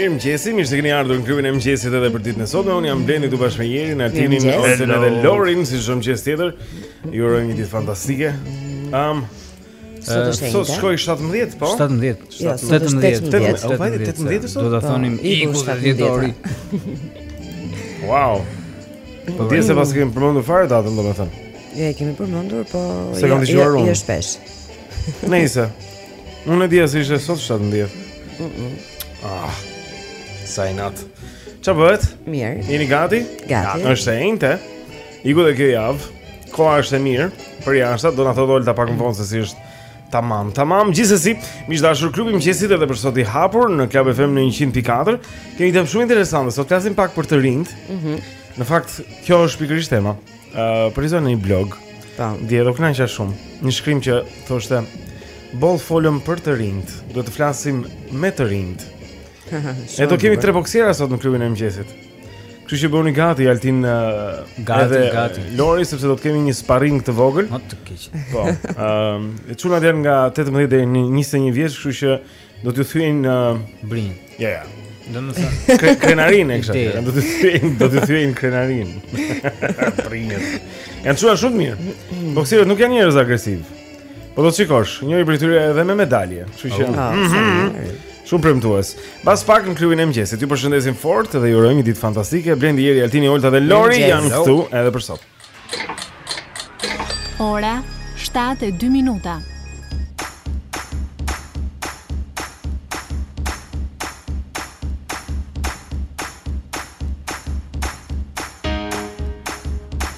Mirë mëngjesi, mirë se keni ardhur në klubin e mëngjesit edhe për ditën e sotme. Unë jam Blendi, këtu bashkë me Jerin, Altinin, Oltën edhe Lorin. Si çdo mëngjes tjetër ju urojmë një ditë fantastike um, Sot është e enjte. Sot shkoi 17, po. 17, 17, 18, 18 sot. Do ta thonim po, iku 17 ori. Wow. Po dje nuk e paskemi përmendur fare datën, domethënë. Ja e kemi përmendur, po s'e kam dëgjuar unë. Është shpesh. Se unë dija se ishte sot 17. Mhm. Ah. Sa i nat. Çfarë bëhet? Mirë. Jeni gati? Gati. E enjte. Iku dhe kjo javë, koha është e mirë, përjashta, do na thotë Olta pak më vonë se si është tamam, tamam, gjithsesi, miq të dashur, klubi i mëngjesit edhe për sot i hapur në Club FM në 100.4, kemi temë shumë interesante, sot flasim pak për të rinjtë, mm -hmm. në fakt, kjo është pikërisht tema, uh, e lexoja në një blog, Ta. dhe u kënaqa shumë, një shkrim që thoshte, boll folëm për të rinjtë, duhet të flasim me të rinjtë, e do kemi tre boksierë sot në klubin e mëngjesit, Kështu që bëhuni gati Altin uh, gati, edhe gati. Lori sepse do të kemi një sparring të vogël. Më të keq. Po. Ëm, um, çunat janë nga 18 deri në 21 vjeç, kështu që do t'ju thyejn në uh, brin. Ja, ja. Do të thonë krenarin e kështu. Do t'ju thyejn, do t'ju thyejn krenarin. Brinjët. Janë çuna shumë të mirë. Boksierët nuk janë njerëz agresivë. Po do të shikosh, njëri prej tyre edhe me medalje, kështu që. Oh. Ah, mhm. Shumë premtues. Pas pak në klubin e mëngjesit, ju përshëndesim fort dhe ju urojmë një ditë fantastike. Blendi Jeri, Altini, Olta dhe Lori janë këtu edhe për sot. Ora 7:02 minuta.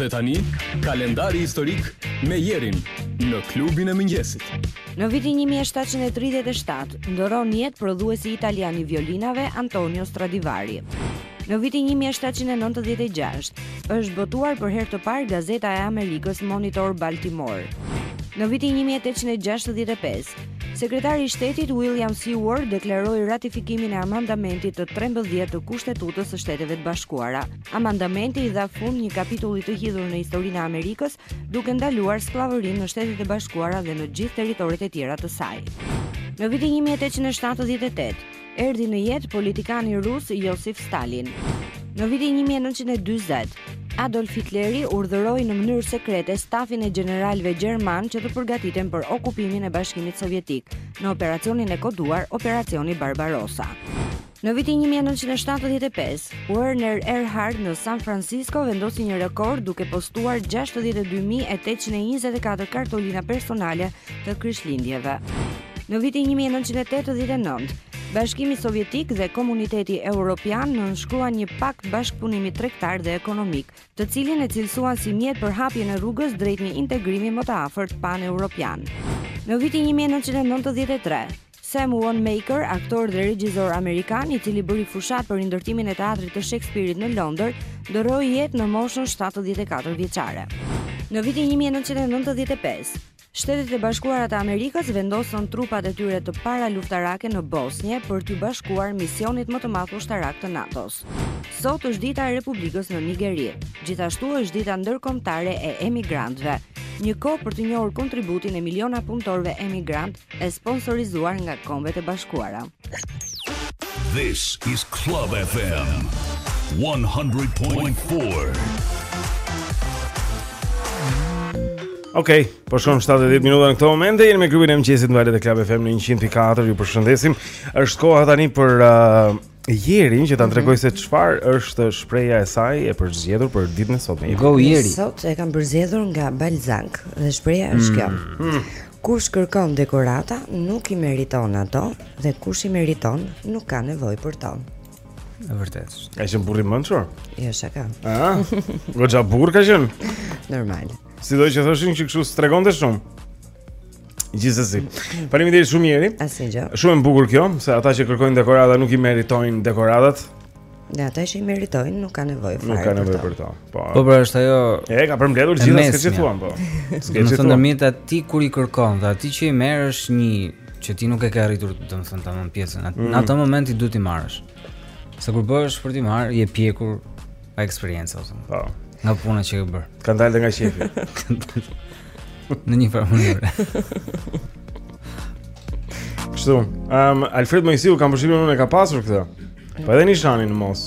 Dhe tani, kalendari historik me jerin në klubin e mëngjesit. Në vitin 1737, ndërron jetë prodhuesi italian i violinave Antonio Stradivari. Në vitin 1796, është botuar për herë të parë gazeta e Amerikës Monitor Baltimore. Në vitin 1865, Sekretari i Shtetit William Seward deklaroi ratifikimin e amandamentit të 13 të Kushtetutës së Shteteve të Bashkuara. Amandamenti i dha fund një kapitulli të hidhur në historinë e Amerikës, duke ndaluar skllavërinë në Shtetet e Bashkuara dhe në gjithë territoret e tjera të saj. Në vitin 1878, Erdhi në jetë politikani rus Josif Stalin. Në vitin 1940, Adolf Hitleri urdhëroi në mënyrë sekrete stafin e gjeneralëve gjermanë që të përgatiten për okupimin e Bashkimit Sovjetik në operacionin e koduar Operacioni Barbarossa. Në vitin 1975, Werner Erhard në San Francisco vendosi një rekord duke postuar 62.824 kartolina personale të Krishtlindjeve. Në vitin një mijë e nëntëqind e tetëdhjetë e nëntë, Bashkimi Sovjetik dhe Komuniteti Evropian nënshkruan një pakt bashkëpunimi tregtar dhe ekonomik, të cilin e cilësuan si mjet për hapjen e rrugës drejt një integrimi më të afërt pan-evropian. Në vitin 1993, Sam Wanamaker, aktor dhe regjisor amerikan, i cili bëri fushatë për rindërtimin e teatrit të Shakespeare-it në Londër, ndërroi jetë në moshën 74 vjeçare. Në vitin 1995, Shtetet e Bashkuara të Amerikës vendosën trupat e tyre të para luftarake në Bosnje për t'iu bashkuar misionit më të madh ushtarak të NATO-s. Sot është dita e Republikës në Nigeri, gjithashtu është dita ndërkombëtare e emigrantëve, një kohë për të njohur kontributin e miliona punëtorëve emigrantë e sponsorizuar nga Kombet e Bashkuara. This is Club FM 100.4. Okej, okay, po shkon 7 e 10 minuta në këto momente jeni me klubin e mëngjesit në valët e Club FM në 104. Ju përshëndesim. Është koha tani për uh, Jerin që të na mhm. tregojë se çfarë është shprehja e saj e përzgjedhur për ditën e sotme. Go Jeri. Sot e kam përzgjedhur nga Balzak dhe shprehja është kjo. Mm. mm. Kush kërkon dekorata nuk i meriton ato dhe kush i meriton nuk ka nevojë për to. E vërtetë. Ka qenë burrë i mençur? Jo, shaka. Ëh. Goxha burrë ka qenë. Normal. Si do të thoshin që kështu s'tregonte shumë. Gjithsesi. Faleminderit shumë mirë. Asnjë gjë. Shumë e bukur kjo, se ata që kërkojnë dekorata nuk i meritojnë dekoratat. Dhe ata që i meritojnë nuk kanë nevojë fare. Nuk kanë nevojë për to. Po. Po pra është ajo. E ka përmbledhur gjithë ato që thuan po. S'ke çfarë. Në ndërmjet aty kur i kërkon, aty që i merr është një që ti nuk e ke arritur domethënë tamam pjesën. Në mm. atë moment që duhet t'i marrësh. Se kur bëhesh për t'i marrë, je pjekur nga eksperienca ose. Po. Nga puna që ke bërë. Ka dalë nga qejfi. Në një farë mënyrë. Kështu. Ehm, um, Alfred Moisiu kam përshtypjen unë e ka pasur këtë. Po edhe Nishani në mos.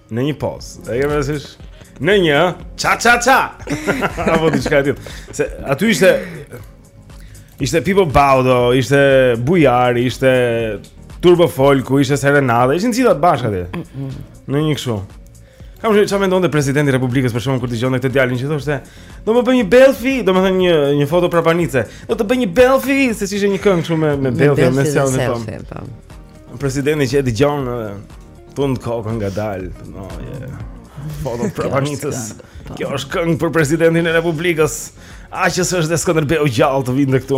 Në një pozë. E ke parasysh? Në një ça ça ça. Apo diçka e tillë. Se aty ishte ishte Pipo Baudo, ishte Bujar, ishte Turbo Folku, ishte Serenada, ishin gjithë ata bashkë atje. Mm, mm, mm. Në një kështu. Kam shumë çfarë mendonte presidenti i Republikës për shkakun kur dëgjonte këtë djalin që thoshte, do më bësh një belfi, do më thënë një një foto prapanice. Do të bëj një belfi, se ishte një këngë shumë me me belfi, me selfie. Po. Presidenti që e dëgjon Tund kokën ngadalë. No, je. Foto prapanice. Po. Kjo është këngë për presidentin e Republikës. Ah, që s'është dhe Skënderbeu gjallë të vinte këtu.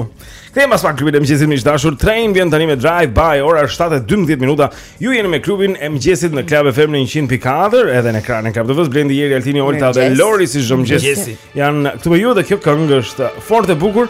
Kthehemi pas pak në klubin e mëngjesit miq të dashur. Train vjen tani me Drive By ora 7:12 minuta. Ju jeni me klubin e mëngjesit në Club FM në 100.4 edhe në ekranin e Club TV-s Blendi Jeri Altini Olta dhe Lori si çdo mëngjes. janë këtu me ju dhe kjo këngë është fort e bukur.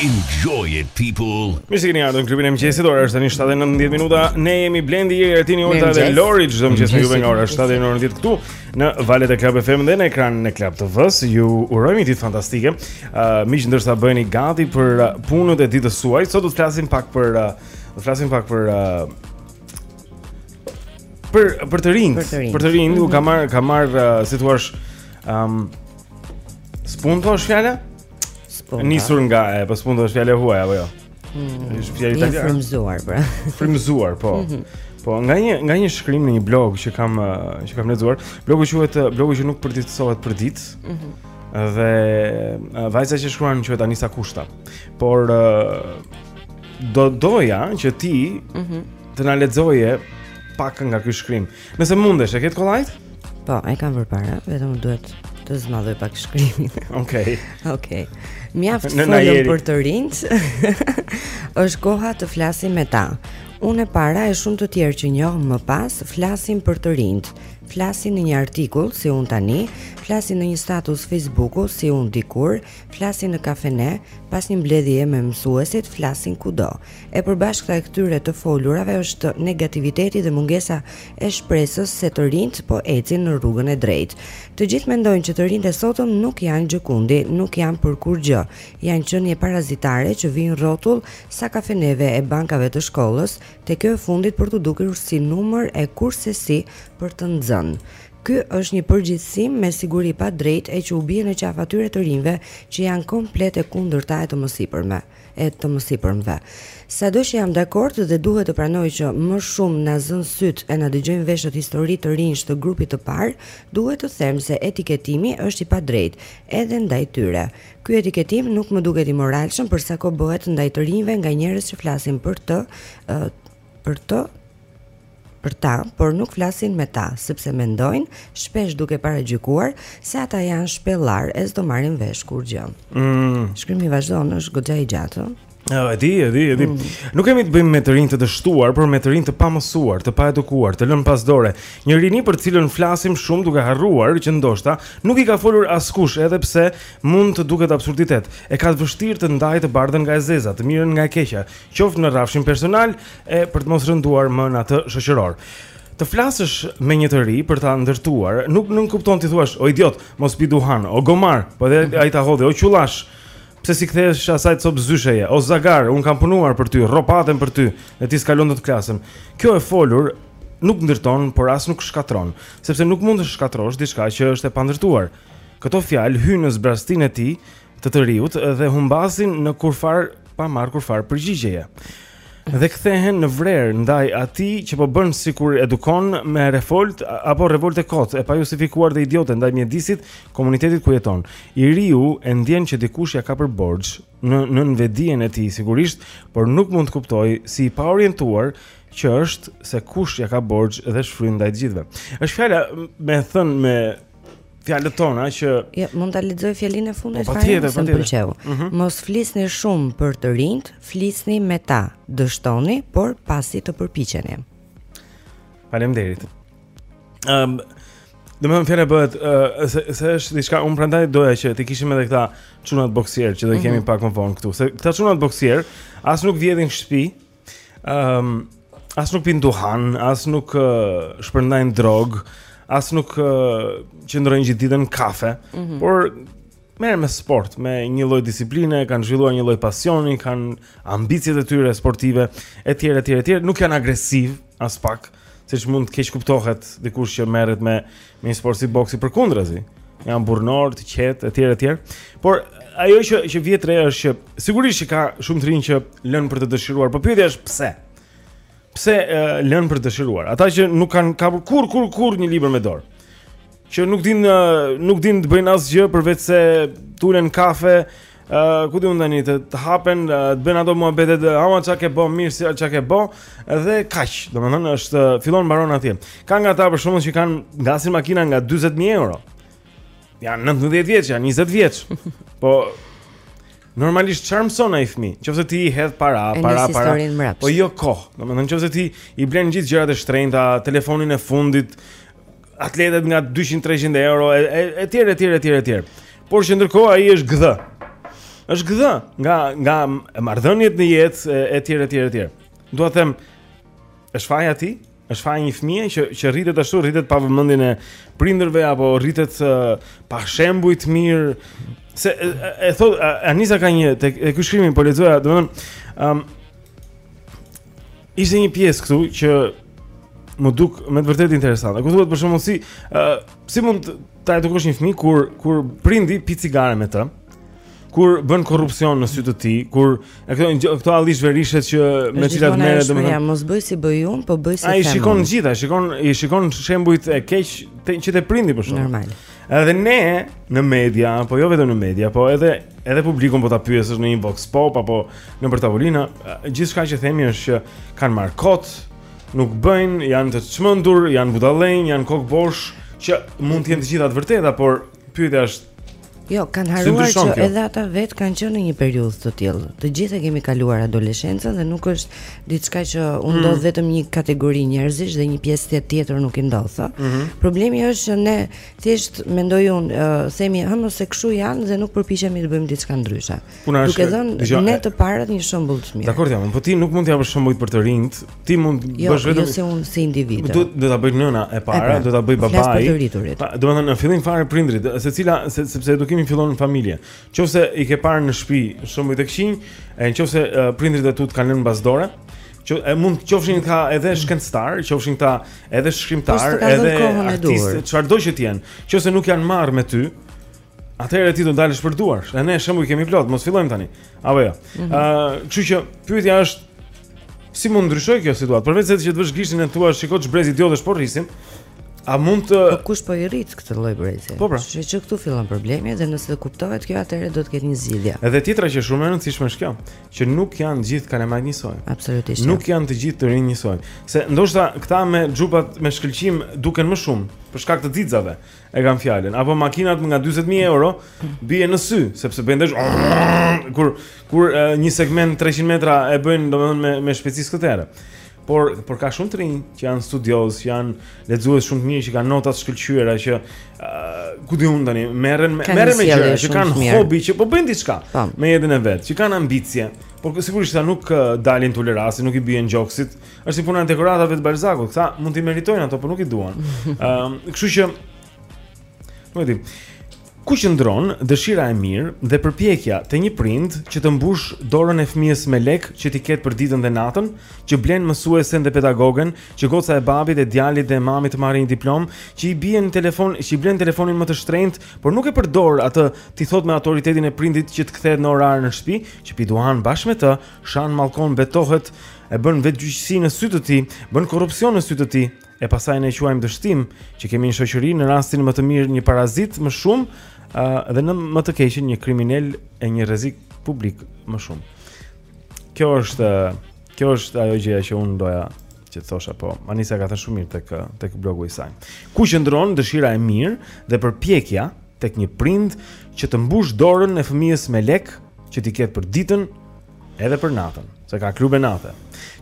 Enjoy it people. Mirë se keni ardhur në klubin e mëngjesit. Ora është tani 7:19 minuta. Ne jemi Blendi, Jeri, Altini, Olta dhe Lori çdo mëngjes me juve nga ora 7 deri në orën 10 këtu në valët e Club FM dhe në ekranin e Club TV-s. Ju urojmë një ditë fantastike. Uh, Miq ndërsa bëheni gati për uh, punët e ditës suaj, sot do të flasim pak për uh, do të flasim pak për uh, për për të rinj, për të rinj, u ka marr ka marr uh, si thua, ëm um, spunto është fjala? Spunto. Nisur nga e, po spunto është fjalë e huaj apo jo? Mm, është fjalë italiane. Është frymzuar, pra. Frymzuar, po. Mm -hmm. Po, nga një nga një shkrim në një blog që kam që kam lexuar, blogu quhet blogu që nuk përditësohet për ditë. Mhm. Mm dhe vajza që shkruan quhet Anisa Kushta. Por do doja që ti mm -hmm. të na lexoje pak nga ky shkrim. Nëse mundesh, e ke kollajt? Po, e kam përpara, vetëm duhet të zmadhoj pak shkrimin. Okej. Okay. Okej. Okay. Mjaft folëm për të rinjtë. Është koha të flasim me ta. Unë e para e shumë të tjerë që njoh më pas flasin për të rinjtë. Flasin në një artikull si unë tani, flasin në një status Facebooku si unë dikur, flasin në kafene, pas një mbledhje me mësuesit, flasin kudo. E përbashkëta e këtyre të folurave është negativiteti dhe mungesa e shpresës se të rinjtë po ecin në rrugën e drejtë. Të gjithë mendojnë që të rinjtë e sotëm nuk janë gjëkundi, nuk janë për kurrgjë, janë qenie parazitare që vijnë rrotull sa kafeneve e bankave të shkollës, te kjo e fundit për t'u dukur si numër e kurrsesi për të nxënë. Ky është një përgjithësim me siguri i padrejtë e që u bie në qafë atyre të rinjve që janë komplet e kundërta e të mësipërme. e të mësipërmve. Sadoqë jam dakord dhe duhet të pranoj që më shumë na zënë sytë e na dëgjojnë veshët histori të rinjsh të grupit të parë, duhet të them se etiketimi është i padrejtë edhe ndaj tyre. Ky etiketim nuk më duket i moralshëm për sa kohë bëhet ndaj të rinjve nga njerëz që flasin për të, për të për ta, por nuk flasin me ta, sepse mendojnë, shpesh duke paragjykuar, se ata janë shpellarë e s'do marrin vesh kurrgjë. Mm. Shkrimi vazhdon, është goxha i gjatë. Oh, e di, e di, e di. Mm. Nuk kemi të bëjmë me të rinjë të dështuar, por me të rinjë të pamësuar, të paedukuar, të lënë pas dore. Një rini për cilën flasim shumë duke harruar që ndoshta nuk i ka folur askush, edhe pse mund të duket absurditet. E ka të vështirë të ndajë të bardhën nga e zeza, të mirën nga e keqja, qoftë në rrafshin personal e për të mos rënduar më në atë shoqëror. Të flasësh me një të ri për ta ndërtuar, nuk nënkupton t'i thuash, o idiot, mos pi duhan, o gomar, po edhe ai ta hodhi, o qullash. Pse s'i kthehesh asaj copë zysheje? O zagar, unë kam punuar për ty, rropatem për ty, e ti s'kalon dot klasën. Kjo e folur nuk ndërton, por as nuk shkatërron, sepse nuk mund të shkatërrosh diçka që është e pandërtuar. Këto fjalë hyjnë në zbrazëtinë e tij, të të riut dhe humbasin në kurrfarë pa marrë kurrfarë përgjigjeje. Dhe kthehen në vrer ndaj atij që po bën sikur edukon me revoltë apo revoltë e kotë, e pajustifikuar dhe idiote ndaj mjedisit, komunitetit ku jeton. I riu e ndien që dikush ia ka për borxh në nënvetëdijen e tij sigurisht, por nuk mund të kuptojë si i paorientuar që është se kush ia ka borxh dhe shfryn ndaj të gjithëve. Është fjala me thënë me fjalët tona që ja, jo, mund ta lexoj fjalinë e fundit po, fare se më pëlqeu. Mm -hmm. Mos flisni shumë për të rinjtë, flisni me ta. Dështoni, por pasi të përpiqeni. Faleminderit. Ehm, um, domethënë bëhet uh, se se është diçka unë prandaj doja që t'i kishim edhe këta çunat boksierë që do i mhm. kemi mm -hmm. pak më vonë këtu. Se këta çunat boksierë as nuk vjedhin shtëpi, Ehm, um, as nuk pinë duhan, as nuk uh, shpërndajnë drogë, as nuk uh, qëndrojnë gjithë ditën kafe, mm -hmm. por merren me sport, me një lloj disipline, kanë zhvilluar një lloj pasioni, kanë ambiciet e tyre sportive etj etj etj, nuk janë agresivë aspak. siç mund të keqkuptohet dikush që merret me me një sport si boksi përkundrazi. Janë burrërorë të qetë etj etj. Por ajo që që vihet re është që sigurisht që ka shumë të rinj që lënë për të dëshiruar, por pyetja është pse? Pse lënë për të dëshiruar? Ata që nuk kanë kapur kurrë kurrë kurrë një libër me dorë që nuk dinë nuk dinë të bëjnë asgjë përveçse të ulen kafe Uh, ku di unë tani të, të hapen, uh, të bëjnë ato muhabetet, uh, ama çka ke bë, mirë si çka ke bë, dhe kaq. Domethënë është uh, fillon mbaron atje. Ka nga ata për shkak që kanë ngasin makina nga 40000 euro. Ja 19 vjeç, ja 20 vjeç. Po Normalisht çfarë mëson ai fëmijë? Nëse ti i hedh para, e para, para. Po jo kohë. Domethënë nëse ti i blen gjithë gjërat e shtrenjta, telefonin e fundit, atletet nga 200-300 euro etj etj etj etj. Por që ndërkohë ai është gdhë. Është gdhë nga nga marrëdhëniet në jetë etj etj etj. Dua të them është faji i tij? Është faji i një fëmije që që rritet ashtu, rritet pa vëmendjen e prindërve apo rritet uh, pa shembuj të mirë. Se e, e thot Anisa ka një tek ky shkrimin po lexoja, domethënë, ëm um, Ishte një pjesë këtu që m'u duk me të vërtetë interesante. Ku thuhet për shembull si uh, si mund ta edukosh një fëmijë kur kur prindi pi cigare me të? kur bën korrupsion në sy të tij, kur e këto këto allishverishet që me cilat merret domethënë. Ja, mos bëj si bëj un, po bëj si them. Ai shikon gjithë, shikon i shikon shembujt e keq që te prindi për shembull. Normal. Edhe ne në media, apo jo vetëm në media, po edhe edhe publikun po ta pyesësh në një vox pop apo nëpër tavolina, gjithçka që themi është që kanë marr kot, nuk bëjnë, janë të çmendur, janë budallënj, janë kokbosh, që mund të jenë të gjitha të vërteta, por pyetja është Jo, kanë harruar që edhe ata vet kanë qenë në një periudhë të tillë. Të gjithë e kemi kaluar adoleshencën dhe nuk është diçka që u mm. ndodh vetëm një kategori njerëzish dhe një pjesë tjetër nuk i ndodh. Mm -hmm. Problemi është që ne thjesht mendoj un uh, themi hë mo se kshu janë dhe nuk përpiqemi të bëjmë diçka ndryshe. Duke dhënë ne të parët një shembull të mirë. Dakor, jam, po ti nuk mund të japësh shembuj për të rinjt. Ti mund të jo, bësh jo vetëm Jo, si un si individ. Do do ta bëj nëna e para, pra, do ta bëj babai. Jo të rriturit. Domethënë në fillim fare prindrit, secila se, sepse edukimi fillon në familje. Qoftë se i ke parë në shtëpi shembuj të këqinj, e në qoftë se uh, prindërit e tu të kanë lënë mbas dore, që e mund të qofshin këta edhe shkencëtar, qofshin këta edhe shkrimtar, edhe artistë, çfarëdo që të jenë, qoftë se nuk janë marrë me ty, Atëherë ti do të dalësh për duarsh. E ne shembuj kemi plot, mos fillojmë tani. Apo jo. Mhm. Ëh, mm -hmm. uh, kështu që pyetja është si mund ndryshoj kjo situatë? Përveç se ti që të vësh gishtin e të thuash, shikoj ç'brez idiotësh po rrisim. A mund të Po kush po i rrit këtë lloj brezi? Po pra. Që që këtu fillon problemi dhe nëse kuptohet kjo atëherë do të ketë një zgjidhje. Edhe tjetra që shumë e rëndësishme është kjo, që nuk janë gjithë kalamajt njësoj. Absolutisht. Nuk jo. janë të gjithë të rinj njësoj. Se ndoshta këta me xhupat me shkëlqim duken më shumë për shkak të xixave. E kam fjalën, apo makinat nga 40000 euro bien në sy, sepse bëjnë dash kur kur e, një segment 300 metra e bëjnë domethënë me me shpejtësi skëterre. Por por ka shumë të rinj që janë studioz, që janë lexues shumë të mirë që kanë nota të shkëlqyera që uh, ku di un tani merren merren me gjëra që kanë hobi që po bëjnë diçka me jetën e vet, që kanë ambicie. Por sigurisht ata nuk dalin tolerasi, nuk i bien gjoksit. Është si puna e dekoratave të Balzakut. Këta mund t'i meritojnë ato, por nuk i duan. Ëm, um, kështu që nuk e di. Ku qëndron dëshira e mirë dhe përpjekja te një prind që të mbush dorën e fëmijës me lek që t'i ketë për ditën dhe natën, që blen mësuesen dhe pedagogen, që goca e babit e djalit dhe mamit të marrin një diplomë, që i bie në telefon, që i blen telefonin më të shtrenjtë, por nuk e përdor atë t'i thotë me autoritetin e prindit që të kthehet në orar në shtëpi, që pi duhan bashkë me të, shan mallkon betohet, e bën vetëgjyqësi në sy të tij, bën korrupsion në sy të tij, e pastaj ne quajmë dështim që kemi në shoqëri në rastin më të mirë një parazit më shumë uh, dhe në më të keqen një kriminel e një rrezik publik më shumë. Kjo është kjo është ajo gjëja që unë doja që të thosha po. Anisa ka thënë shumë mirë tek tek blogu i saj. Ku qëndron dëshira e mirë dhe përpjekja tek një prind që të mbush dorën e fëmijës me lek që t'i ketë për ditën Edhe për natën, se ka klube nate.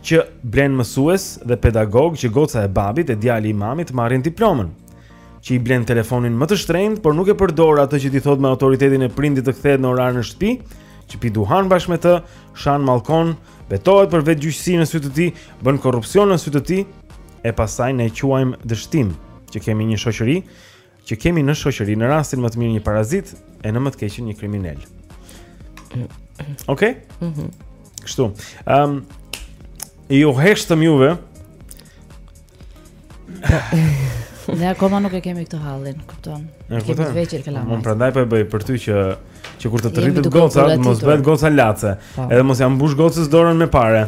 Që blen mësues dhe pedagog që goca e babit e djali i mamit marrin diplomën. Që i blen telefonin më të shtrenjtë, por nuk e përdor atë që t'i thotë me autoritetin e prindit të kthehet në orar në shtëpi, që pi duhan bashkë me të, shan mallkon, betohet për vetëgjyqësi në sy të tij, bën korrupsion në sy të tij, e pastaj ne quajmë dështim që kemi një shoqëri që kemi në shoqëri në rastin më të mirë një parazit e në më të keqen një kriminel. Okej? Okay? Mhm. Mm Kështu. Ehm um, ju heshtëm juve. Ne akoma nuk e kemi këtë hallin, kupton? Ne kemi të veçur këla. Unë prandaj po e bëj për ty që që kur të të rritet goca, mos bëhet goca lace. Po. Edhe mos ia mbush gocës dorën me pare.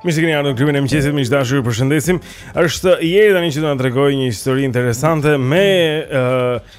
Mirë se keni ardhur në klubin e mëngjesit, miq të dashur, ju përshëndesim. Është njëri tani që do na tregojë një histori interesante me ë uh,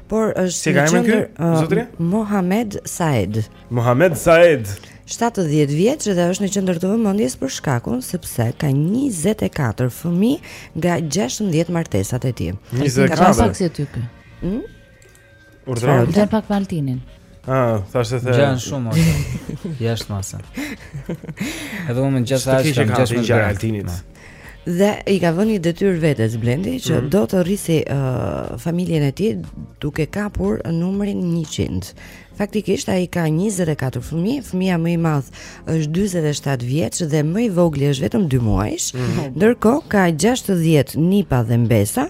Por është si quhet ky, zotëri? Mohamed Saed. Mohamed Saed. 70 vjeç dhe është në qendër të vëmendjes për shkakun sepse ka 24 fëmijë nga 16 martesat e tij. 24 pak si aty ky. Hm? Urdhëron. Dhe pak Valtinin. Ah, thashë se the. Ngjan shumë ato. Jashtë mase. Edhe unë gjatë sa që kam ngjan Altinit. Dhe i ka vënë një detyrë vetes Blendi që mm -hmm. do të rrisë uh, familjen e tij duke kapur numrin 100. Faktikisht ai ka 24 fëmijë, fëmija më i madh është 47 vjeç dhe më i vogli është vetëm 2 muajsh. Mm -hmm. Ndërkohë ka 60 nipa dhe mbesa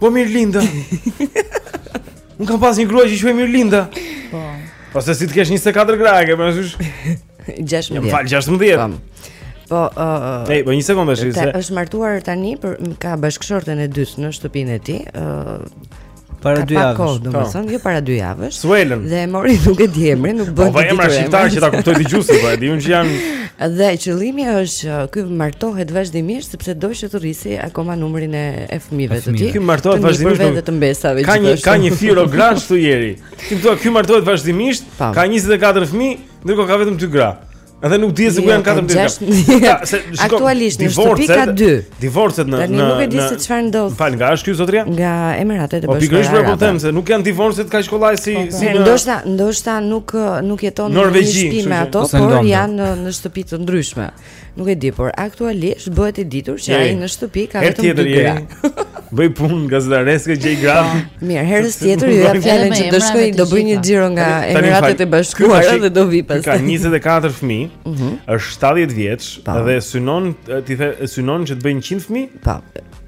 Po Mirlinda. Unë kam pas një grua që quhej Mirlinda. Po. Po se si të kesh 24 gra, e ke parasysh? 16. Më fal 16. Po, ë, uh, hey, po një sekondë tash. Ai është martuar tani për ka bashkëshorten e dytë në shtëpinë e tij, ë uh, para dy javësh. Kohë, domethënë, po. jo para dy javësh. Suelen. Dhe e mori nuk e di emrin, nuk bën. Po, po emra shqiptar që ta kuptoj dëgjuesi, po e di unë që janë. Dhe qëllimi është që ky martohet vazhdimisht Sepse do që të rrisi akoma numrin e e fëmijëve të tij? Ky martohet vazhdimisht me thënë drejtën gjithashtu. Ka një ka një firo grash këtu Jeri. Ti thua ky martohet vazhdimisht, po. ka 24 fëmijë, ndërkohë ka vetëm 2 gra. Edhe nuk dihet se ku jo, janë 14 gra. Aktualisht në shtëpi ka 2. Divorcet në në nuk e di se çfarë ndodh. Më fal nga është ky zotria? Nga Emiratet e po, Bashkuara. Po pikërisht po them se nuk janë divorcet kaq kollaj si po, si ndoshta ndoshta nuk nuk jeton në shtëpi me ato, por janë në shtëpi të ndryshme. Nuk e di, por aktualisht bëhet e ditur që ai në shtëpi ka vetëm dy gra. Bëj punë gazetareske gjej gra. Po, mirë, herës tjetër ju jap fjalën që do shkoj do bëj një xhiro nga Emiratet e Bashkuara dhe do vi pas. Ka 24 fëmijë, mhm. është 70 vjeç po. dhe synon ti the synon që t'i bëjë 100 fëmijë? Po.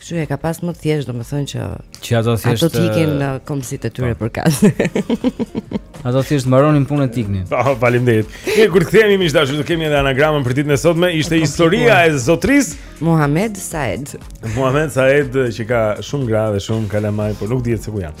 Kështu e ka pas më thjesht, domethënë që që ato thjesht ato të iknin në kombësitë e tyre po. për kas. Ato thjesht mbaronin punën e të iknin. Po, faleminderit. Ne kur të kthehemi miq të dashur, do kemi edhe anagramën për ditën e sotme. Ishte historia e zotërisë Muhammed Said. Muhammed Said që ka shumë gra dhe shumë kalamaj, por nuk dihet se ku janë.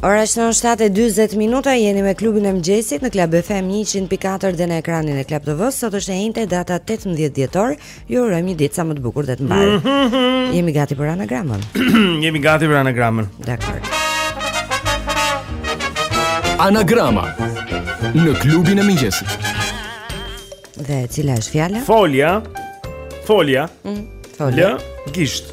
Ora shënon 7:40 minuta, jeni me klubin e mëngjesit në Club FM 100.4 dhe në ekranin e Club TV. Sot është e enjte data 18 dhjetor. Ju urojmë një ditë sa më të bukur dhe të mbarë. Mm -hmm. Jemi gati për anagramën. jemi gati për anagramën. Dakor. Anagrama në klubin e mëngjesit. Dhe cila është fjala? Foja. Foja. Mm, foja. Legisht.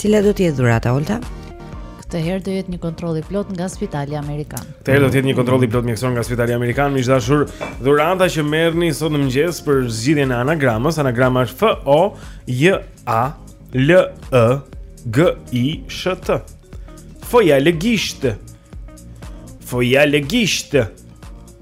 Cila do të jetë dhurata Olta? Këtë herë do jetë një kontroll i plotë nga Spitali Amerikan. Këtë herë do të jetë një kontroll i plotë mjekësor nga Spitali Amerikan. Miq të dashur, dhurata që merrni sot në mëngjes për zgjidhjen e anagramës, anagrama është F O J A L E G I SH T. Foja legisht. Foja legisht.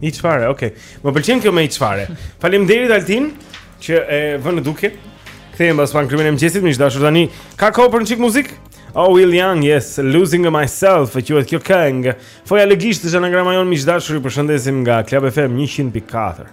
I çfarë? Okej. Okay. Më pëlqen kjo me i çfarë. Faleminderit Altin që e vën në dukje. Kthehemi pas pak në klubin e mëngjesit, miq të dashur tani. Ka kohë për një çik muzikë? Oh Will Young, yes, losing myself, quhet kjo këngë. Foja legisht është anagrama jonë miq të dashur, ju përshëndesim nga Club FM 100.4.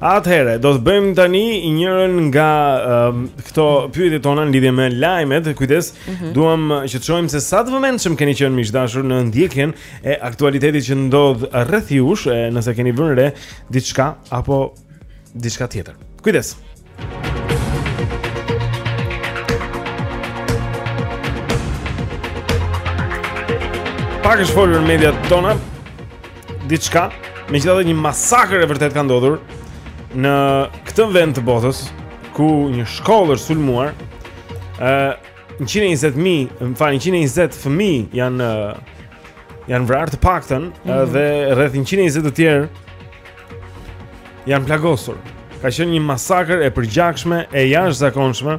Atëherë, do të bëjmë tani njërën nga um, këto pyetje tona në lidhje me lajmet. Kujdes, mm -hmm. duam që të shohim se sa të vëmendshëm keni qenë miq të dashur në ndjekjen e aktualitetit që ndodh rreth jush, e nëse keni vënë re diçka apo diçka tjetër. Kujdes. Pak është folur në mediat tona diçka, megjithatë një masakër e vërtet ka ndodhur në këtë vend të botës ku një shkollë është sulmuar. ë uh, 120 mijë, më fal, 120 fëmijë janë janë vrarë të paktën mm -hmm. dhe rreth 120 të tjerë janë plagosur. Ka qenë një masakër e përgjakshme e jashtëzakonshme.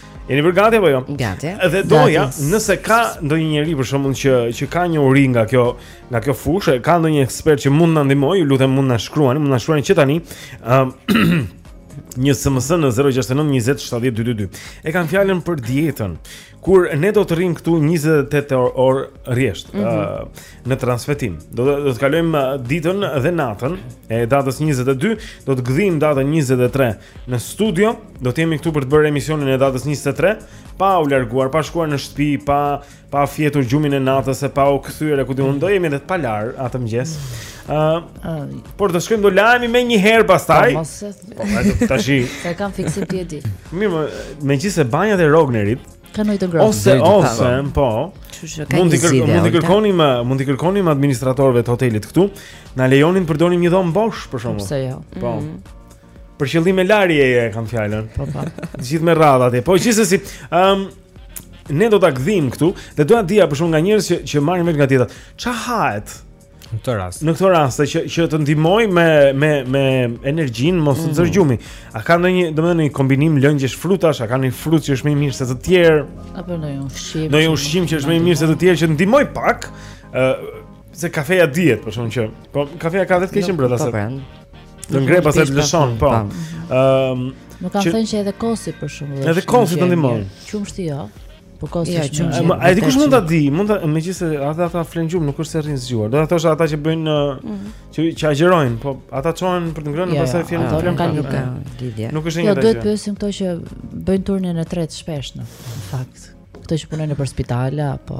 Jeni për gati apo jo? Gati. Dhe doja, nëse ka ndonjë njeri për shembull që që ka njohuri nga kjo, nga kjo fushë, ka ndonjë ekspert që mund na ndihmojë, ju lutem mund na shkruani, mund na shkruani që tani. Ëm um, një SMS në 069 20 70 222. E kam fjalën për dietën. Kur ne do të rrim këtu 28 orë rresht. Mm -hmm. uh, në transmetim. Do të do të kalojmë uh, ditën dhe natën e datës 22, do të gdhim datën 23 në studio, do të jemi këtu për të bërë emisionin e datës 23, pa u larguar, pa shkuar në shtëpi, pa pa fjetur gjumin e natës e pa u kthyer e ku di unë do jemi edhe të palar atë mëngjes. Ë, uh, por do shkojmë do lahemi një herë pastaj. Po, mos e- Po, hajde tash. E kam fiksim ti e di. Mirë, më- megjithëse banjat e Rognerit Kanë ujë të ngrohtë. Ose ose, po. Mund t'i kërkonim, mund t'i kërkonim, mund t'i kërkonim administratorëve të hotelit këtu, na lejonin të përdorim një dhomë bosh për shembull. Pse jo? Po. Mhm. Për qëllime larje e kam fjalën. Po po. Gjithë me radhë atje. Po gjithsesi, ëm ne do ta gdhim këtu dhe doja ta dija për shembull nga njerëz që që marrin vesh nga dieta. Ça hahet? Në këtë rast. Në këtë rast që që të ndihmoj me me me energjinë mos të zërë mhm. gjumi. A ka ndonjë, domethënë një kombinim lëngjesh frutash, a ka ndonjë frut që është më i mirë se të tjerë? Apo ndonjë ushqim. Ndonjë ushqim që është më i mirë se të tjerë që ndihmoj pak, ë se kafeja dihet, për shembull që po kafeja ka atë të keqen brenda po se. Të ngre pastaj të lëshon, po. Ëm, më kanë thënë që edhe kosi për shembull. Edhe kosi të ndihmon. Qumshti jo. Po kosi gjumë. A e di kush mund ta di? Mund ta, megjithëse ata ata flen gjumë, nuk është se rrin zgjuar. Do të thosha ata që bëjnë mhm. që që agjërojnë, po ata çohen për të ngrënë e pastaj flenë e flenë s'ka lidhje. Lidhje. Nuk është një gjë. Jo, duhet pyesim këto që bëjnë turnin e tretë shpesh në fakt. Këto që punojnë nëpër spitale apo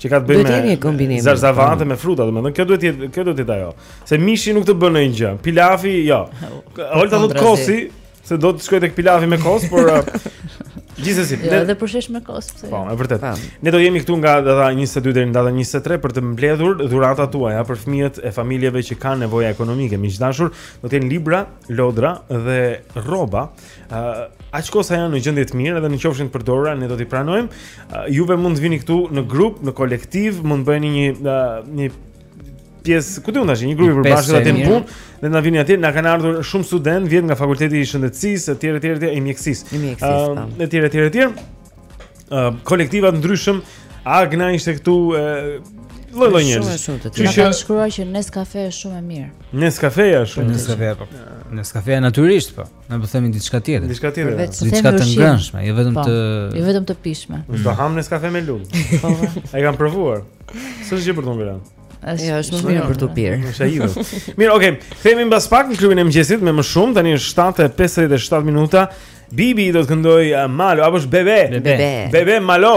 që ka të bëjë me kombinim. Zarzavate me fruta, domethënë kjo duhet të jetë, kjo duhet të jetë ajo. Se mishi nuk të bën ndonjë gjë. Pilafi, jo. Olta do të kosi, se do të shkojë te pilafi me kos, por uh, gjithsesi. Jo, edhe përshesh me kos, pse? Po, është vërtet. Ne do jemi këtu nga data 22 deri në datën 23 për të mbledhur dhuratat tuaja për fëmijët e familjeve që kanë nevoja ekonomike. Miq të dashur, do të jenë libra, lodra dhe rroba Uh, aq kohë sa janë në gjendje të mirë edhe në qofshin të përdorura ne do t'i pranojmë. Uh, juve mund të vini këtu në grup, në kolektiv, mund të bëni një uh, një pjesë, ku di unë tash, një grup i përbashkët aty në punë, dhe na vini aty, na kanë ardhur shumë studentë vjet nga fakulteti i shëndetësisë, etj, etj, etj, i mjekësisë. I mjekësisë. Uh, po. etj, etj, etj. Uh, kolektiva të ndryshëm, Agna ishte këtu, lloj lloj njerëz. Shumë shumë të tjerë. Ka shkruar që Nescafe është shumë e mirë. Nescafe është shumë. Nescafe po. Nescafe natyrisht po. Ne po themi diçka tjetër. Diçka tjetër. Përveç se diçka të ngrënshme, jo vetëm po, të jo vetëm të pishme. Do të hamë Nescafe me lugë. Po. A e kanë provuar. S'është gjë për të ngrënë. Është jo, është më mirë për të pirë. Është ai. Mirë, okay. Kthehemi mbas pak në klubin e mëngjesit me më shumë, tani është 7:57 minuta. Bibi do të këndojë uh, Malo, apo është Bebe? Bebe. Bebe Malo.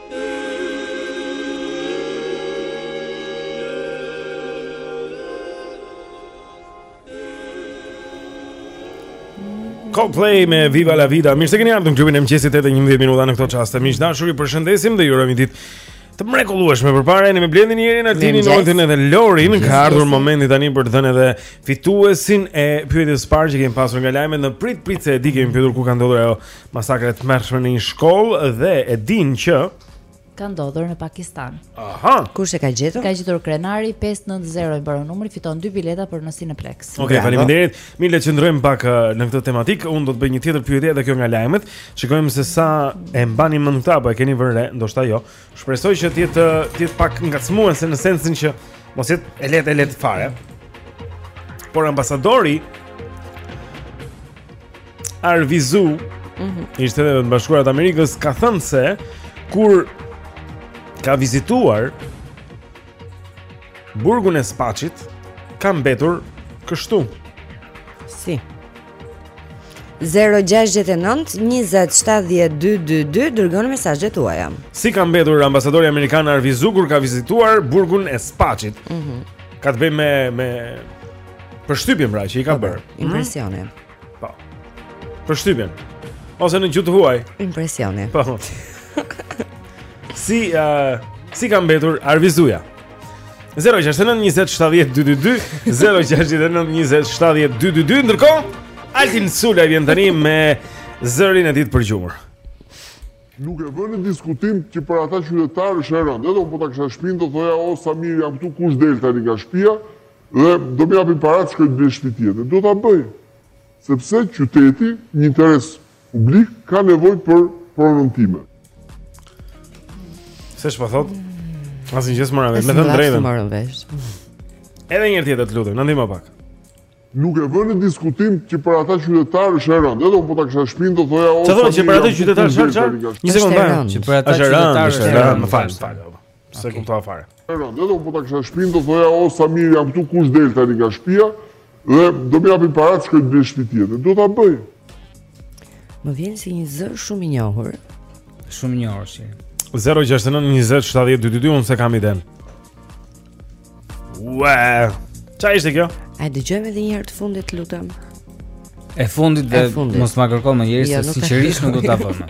Coldplay me Viva la Vida. Mirë se keni ardhur në klubin e mëngjesit tetë e 11 minuta në këto çaste. Miq të dashur, ju përshëndesim dhe ju urojmë ditë të mrekullueshme përpara. Jeni me Blendin, Jerin, Artinin, Oltën edhe Lorin ka ardhur momenti tani për të dhënë edhe fituesin e pyetjes së parë që kemi pasur nga lajmet në prit prit se e di kemi pyetur ku ka ndodhur ajo Masakra e tmerrshme në një shkollë dhe e dinë që ka ndodhur në Pakistan. Aha. Kush e ka gjetur? E ka gjetur Krenari 590 i mbaron numri fiton dy bileta për në Cineplex. Okej, okay, faleminderit. Mirë, le të qëndrojmë pak uh, në këtë tematikë. Unë do të bëj një tjetër pyetje edhe kjo nga lajmet. Shikojmë se sa e mbani mend këtë apo e keni vënë re, ndoshta jo. Shpresoj që të jetë uh, të jetë pak ngacmuese në sensin që mos jetë e lehtë e lehtë fare. Por ambasadori Arvizu mm -hmm. i Shteteve të Bashkuara të Amerikës ka thënë se kur ka vizituar burgun e Spaçit ka mbetur kështu. Si. 0-6-9-27-12-22 Dërgoni mesazhet tuaja. Si ka mbetur ambasadori amerikan Arvizu kur ka vizituar burgun e Spaçit mm -hmm. Ka të bëjë me, me përshtypjen pra që i ka po, po, bërë Impresionin mm -hmm. Po. Për shtypjen. Ose në gjuhë të huaj. Impresioni. Po. si ë uh, si ka mbetur Arvizuja? 0692070222 0692070222 ndërkohë Altin Sula vjen tani me zërin e tij të përgjumur nuk e vë në diskutim që për ata qytetarë është e rëndë. Edhe unë po ta kisha shpinë, do thoja, o, sa mirë jam këtu, kush del tani nga shpia, Dhe do më japin para të shkoj të blej shtëpi tjetër. Do ta bëj. Sepse qyteti, një interes publik ka nevojë për pronën time. Se çfarë po thotë? Asnjë gjë s'mora vesh, me thënë të drejtën. S'mora vesh. Edhe një herë tjetër të lutem, na ndihmo pak. Nuk e vë në diskutim që për ata qytetarë është e rëndë. Edhe unë po ta kisha shpinë do thoja o. Çfarë që për ata qytetarë është rëndë? Një sekondë, që për ata qytetarë është e rëndë, më fal, më fal. S'e kuptova fare. Edhe unë po ta kisha shpinë, do thoja, o, sa mirë jam këtu, kush del tani nga shpia, dhe do më japin para të shkoj të blej shpi tjetër. Do ta bëj. Më vjen si një zë shumë i njohur. Shumë i njohur si. 069 20 70 222 unë s'e kam idenë. Ua. Çfarë ishte kjo? E dëgjojmë edhe një herë të fundit, lutem. E fundit dhe mos ma kërko më njeri jo, se sinqerisht nuk do ta bëj më.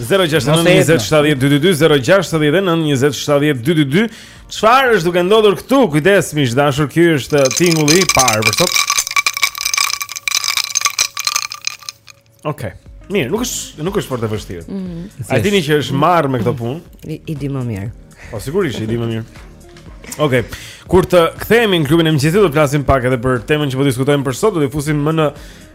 0692070222069207222 Çfarë është duke ndodhur këtu? Kujdes miq të dashur, ky është tingulli i parë për sot. Okej. Okay. Mirë, nuk është nuk është fort e vështirë. Mm -hmm. E dini që është marrë me këtë punë? I, i di më mirë. Po sigurisht i di më mirë. Okej. Okay. Kur të kthehemi në klubin e mëngjesit do të flasim pak edhe për temën që po diskutojmë për sot, do të fusim më në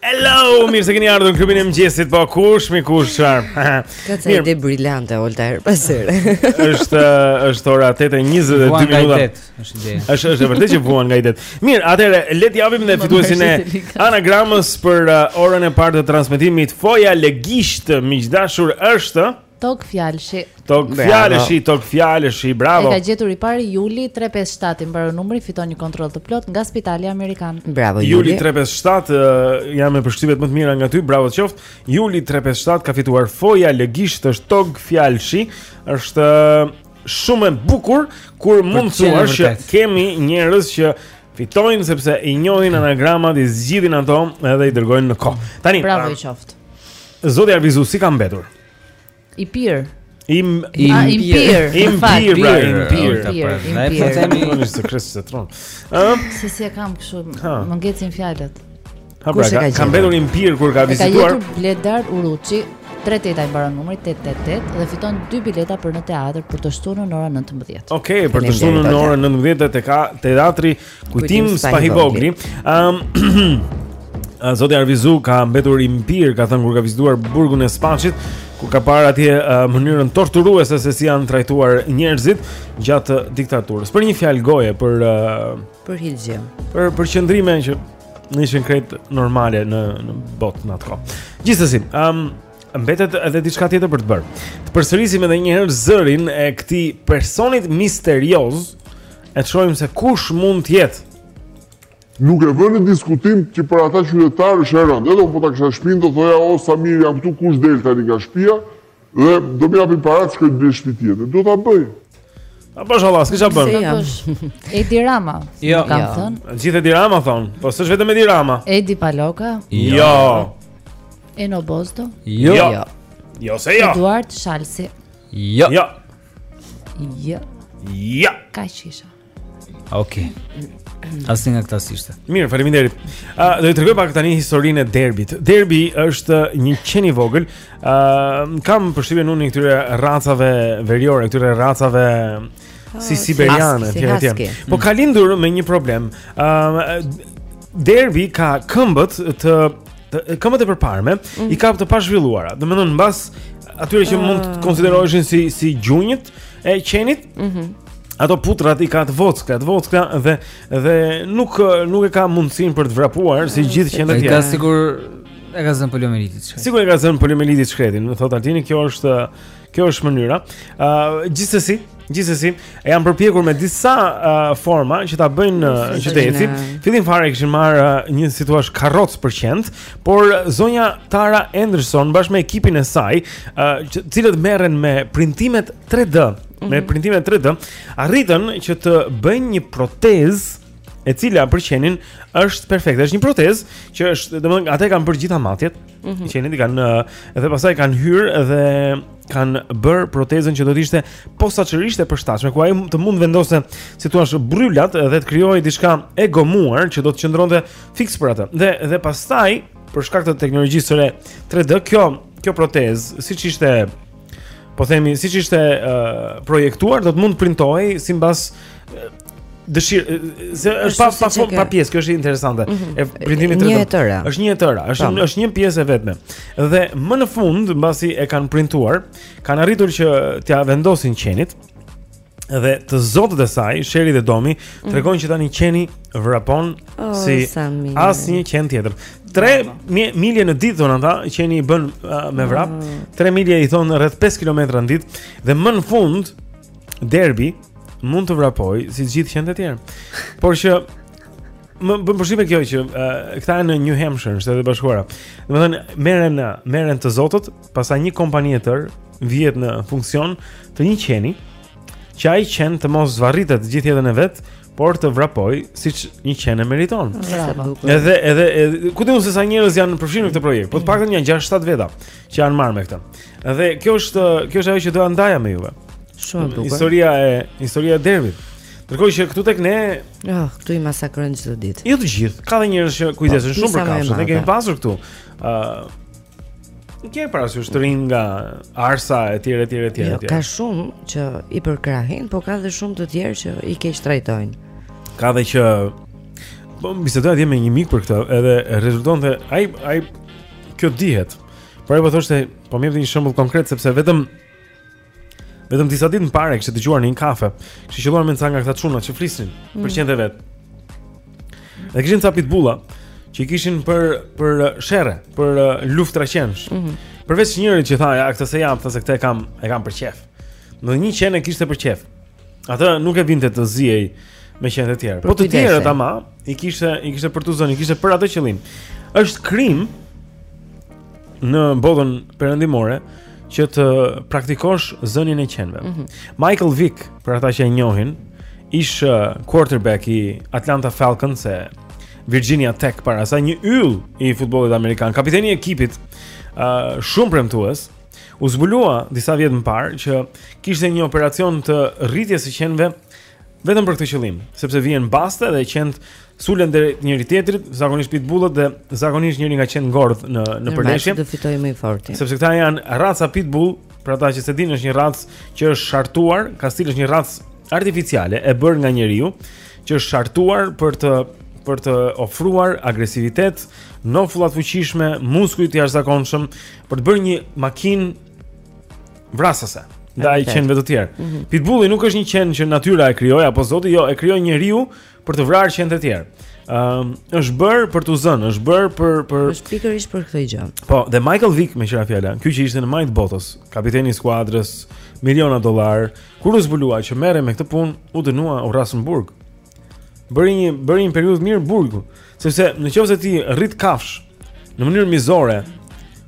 Hello, mirë se keni ardhur në klubin e mëngjesit. Po kush mi kush çar? Ka ca ide brillante Olta herë pas here. Është është ora 8:22 minuta. Është ide. Është është vërtet që vuan nga idetë. Mirë, atëherë le të japim ne fituesin e anagramës për uh, orën e parë të transmetimit. Foja legisht miq të dashur është Togfjalëshi. Togfjalëshi, togfjalëshi, bravo. E ka gjetur i pari Juli 357 i mbaron numri, fiton një kontroll të plotë nga Spitali Amerikan. Bravo Juli. Juli 357 uh, jam me përshtypjet më të mira nga ty, bravo të qoftë. Juli 357 ka fituar foja legisht është togfjalëshi, është shumë e bukur kur mund të thuash që kemi njerëz që fitojnë sepse i njohin anagramat, i zgjidhin ato edhe i dërgojnë në kohë. Tani, bravo i qoftë. Zoti Arvizu si ka mbetur? I mpirë. I i mpirë. I mpirë, pra, i mpirë. Ne po themi unë se kres se tron. Ë? Se seç e kam kështu, më ngecin fjalët. Ha pra, ka mbetur i mpirë kur ka vizituar. Ka gjetur Bledar Uruçi, 3 8 i mbaron numri 888 dhe fiton dy bileta për në teatr për të shtunën në orën 19. Okej, okay, për të shtunën në orën 19 teka teatri Kujtim Spahivogli. Ëm um, Zoti Arvizu ka mbetur i mpirë, ka thënë kur ka vizituar burgun e Spaçit, ku ka parë atje uh, mënyrën torturuese se si janë trajtuar njerëzit gjatë diktaturës. Për një fjalë goje për uh, për Hilxhi. Për për qëndrime që nishin krejt normale në në botë n'atë kohë. Gjithsesi, ëm um, Mbetet edhe diçka tjetër për të bërë. Të përsërisim edhe një herë zërin e këtij personit misterioz, e të shohim se kush mund të jetë. Nuk e vë në diskutim që për ata qytetarë është e rëndë. Edhe unë po ta kisha shpinë, do thoja o sa mirë jam këtu, kush del tani nga shtëpia dhe do më japin para të shkoj në shtëpi tjetër. Do ta bëj. A bësh Allah, s'ke çfarë bën? Ja. Edi Rama. Jo, kam jo. thën. Gjithë Edi Rama thonë, po s'është vetëm Edi Rama. Edi Paloka? Jo. jo. Eno Bozdo? Jo. Jo, jo. jo se jo. Eduard Shalsi? Jo. Jo. Jo. Jo. Ka shisha. Okej. Okay. Asnjë nga këta s'ishte. Mirë, faleminderit. Ë, uh, do t'ju tregoj pak tani historinë e Derbit. Derbi është një qen i vogël, Ëm uh, kam përshtypjen unë i këtyre racave veriore, këtyre racave oh, si siberiane etj si etj. Po ka lindur me një problem. Ëm uh, Derbi ka këmbët, të këmbët e përparme mm. i ka të pazhvilluara. Domethënë mbas atyre që uh, mund të ah. konsideroheshin si si gjunjët e qenit. Mhm. Mm ato putrat i ka të vockla, të vockla dhe dhe nuk nuk e ka mundësinë për të vrapuar si gjithë qenët e tjerë. Ai ka sigur E ka zënë poliomieliti të shkretin. Sigur e ka zënë poliomieliti të shkretin, më thotë Altini, kjo është kjo është mënyra. Ë uh, gjithsesi, gjithsesi, e janë përpjekur me disa uh, forma që ta bëjnë uh, që të ecë. Fillim fare kishin marrë uh, një si t'thuash karrocë për qentë, por zonja Tara Anderson bashkë me ekipin e saj, uh, të cilët merren me printimet 3D, mm -hmm. me mhm. printimet 3D, arritën që të bëjnë një protezë e cila për qenin është perfekte. Është një protezë që është, domethënë, ata e kanë bërë gjitha matjet. Mm -hmm. Qenit i kanë edhe pastaj kanë hyrë dhe kanë bërë protezën që do të ishte posaçërisht e përshtatshme, ku ai të mund vendoste, si t'thuash, brylat dhe të krijohej diçka e gomuar që do të qëndronte fiks për atë. Dhe dhe pastaj për shkak të teknologjisë së re 3D, kjo kjo protezë, siç ishte po themi, siç ishte uh, projektuar, do të mund të printohej sipas dëshirës, se është pa pa fund pa pjesë, kjo është interesante. Mhm. E printimi të një e tëra. Është një e tëra, është një, është një pjesë e vetme. Dhe më në fund, mbasi e kanë printuar, kanë arritur që t'ia vendosin qenit. Dhe të zotët e saj, Sheri dhe Domi, mhm. tregojnë që tani qeni vrapon oh, si asnjë qen tjetër. 3 milje në ditë thonë ata, qeni i bën uh, me vrap. 3 mm. milje i thonë rreth 5 kilometra në ditë dhe më në fund derbi mund të vrapojë si gjithë qentë e tjerë. Por që më bën përshtypje kjo që uh, këta janë në New Hampshire, Shtetet e Bashkuara. Domethënë merren merren të zotët, pastaj një kompani e tërë vihet në funksion të një qeni që ai qen të mos zvarritet gjithë jetën e vet, por të vrapojë siç një qen e meriton. Edhe edhe ku di unë se sa njerëz janë përfshirë në këtë projekt, po të paktën janë 6-7 veta që janë marrë me këtë. Edhe kjo është kjo është ajo që doja ndaja me juve. Shumë bukur. Historia e historia e Derbit. Ndërkohë që këtu tek ne, ah, oh, këtu i masakrojnë çdo ditë. Jo të gjithë, ka dhe njerëz që kujdesen po, shumë për kafshët, ne kemi pasur këtu. ë uh, Ke parasysh të rinjtë nga ARSA e tjere, tjere, tjere, jo, tjere. Ka shumë që i përkrahin, po ka dhe shumë të tjerë që i keqtrajtojnë. Ka dhe që... Po, bisedoja dje me një mik për këto, edhe rezultonte... Ai, ai, kjo dihet. Por ai po thoshte, po më jepte një shembull konkret sepse vetëm Vetëm disa ditë më parë kishte dëgjuar në një kafe. Kishte qëlluar me ca nga këta çuna që flisnin mm. për qentë e vet. Dhe kishin ca pitbulla që i kishin për për sherre, për uh, luftëra qensh. Mm -hmm. Përveç njërit që tha, jo, këtë s'e, tha se këtë e kam, e kam për qejf. Në një qen e kishte për qejf. Atë nuk e vinte të zihej me qentë e tjerë. Po të tjerët ama, i kishte i kishte për t'u zënë, i kishte për atë qëllim. Është krim në botën perëndimore që të praktikosh zënien e qenve. Mm -hmm. Michael Vick, për ata që e njohin, ish uh, quarterback i Atlanta Falcons e Virginia Tech para saj një yll i futbollit amerikan, kapiteni i ekipit, uh, shumë premtues, U zbulua disa vjet më parë që kishte një operacion të rritjes së qenve vetëm për këtë qëllim, sepse vihen baste dhe qentë sulen drejt njëri-tjetrit, zakonisht pitbullat dhe zakonisht njëri nga qentë ngordh në në përleshje. Do fitojë më i forti. Sepse këta janë raca pitbull, për ata që s'e dinë është një racë që është shartuar, kastile është një racë artificiale e bërë nga njeriu, që është shartuar për të për të ofruar agresivitet, nofulla të fuqishme, muskuj të jashtëzakonshëm për të bërë një makinë vrasëse ndaj qenve të tjerë. Mm -hmm. Pitbulli nuk është një qen që natyra e krijoi apo zoti, jo, e krijoi njeriu për të vrarë qentë e tjerë. Ëm, um, është bërë për t'u zënë, është bërë për për Është pikërisht për këtë gjë. Po, dhe Michael Vick meqë ra fjala, ky që ishte në majë të botës, kapiteni i skuadrës, miliona dollarë, kur u zbulua që merrej me këtë punë, u dënua u rras në burg. Bëri një bëri një periudhë mirë burg, sepse në qoftë se ti rrit kafshë në mënyrë mizore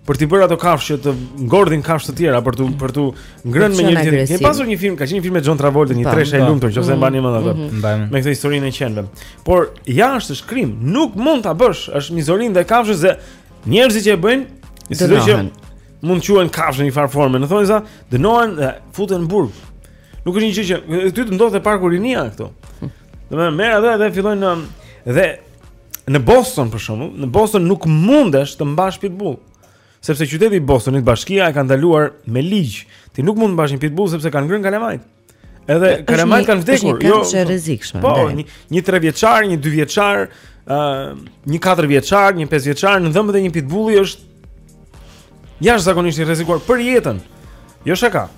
për t'i bërë ato kafshë që të ngordhin kafshë të tjera për të për t'u ngrënë me njëri-tjetrin. Ka pasur një film, ka qenë një film me John Travolta, një treshe e lumtur, nëse e mbani mend atë. Mhm. Mbajmë. Me këtë historinë e qenve. Por jashtë është krim, nuk mund ta bësh, është mizori ndaj kafshës dhe njerëzit që e bëjnë, sidoqë mund të quhen kafshë në një farë forme, në thonjëza, dënohen dhe futen në burg. Nuk është një gjë që ty të ndodhte parku rinia këtu. Domethënë merr atë dhe fillojnë në dhe në Boston për shembull, në Boston nuk mundesh të mbash pitbull. Sepse qyteti i Bostonit, bashkia e ka ndaluar me ligj, ti nuk mund të mbash një pitbull sepse kanë ngrënë kalamajt. Edhe kalamajt kanë vdekur, jo. Është e rrezikshme. Po, një, një 3 vjeçar, një 2 vjeçar, ë, uh, një 4 vjeçar, një 5 vjeçar në dhëmbët e një pitbulli është Jashtëzakonisht i rrezikuar për jetën. Jo shaka.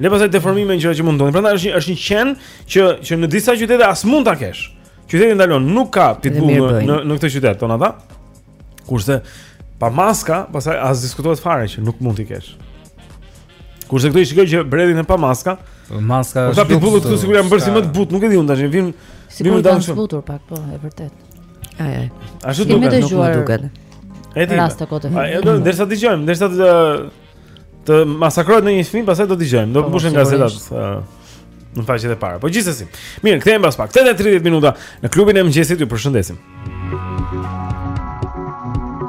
Le pastaj deformime e gjëra që mund ndodhin. Prandaj është një është një qen që që në disa qytete as mund ta kesh. Qyteti ndalon, nuk ka pitbull në, në në këtë qytet thonë ata. Kurse pa maska, pastaj as diskutohet fare që nuk mund t'i kesh. Kurse këtu i shikoj që bredhin e pa maska. Po, maska. Po, ata pitbullët këtu sigurisht janë bërë si më të butë, nuk e di unë tash, vin Si po dashur. Është butur pak po, e vërtet. Ëh. Ashtu duket. Kemi dëgjuar. Edi. Rasta kotë. Ajo do derisa dëgjojmë, derisa të të masakrohet ndonjë fëmijë, pastaj do dëgjojmë. Do po, mbushen gazetat. Në faqet e para. Po gjithsesi. Mirë, kthehemi pas pak. 30 minuta në klubin e mëngjesit ju përshëndesim.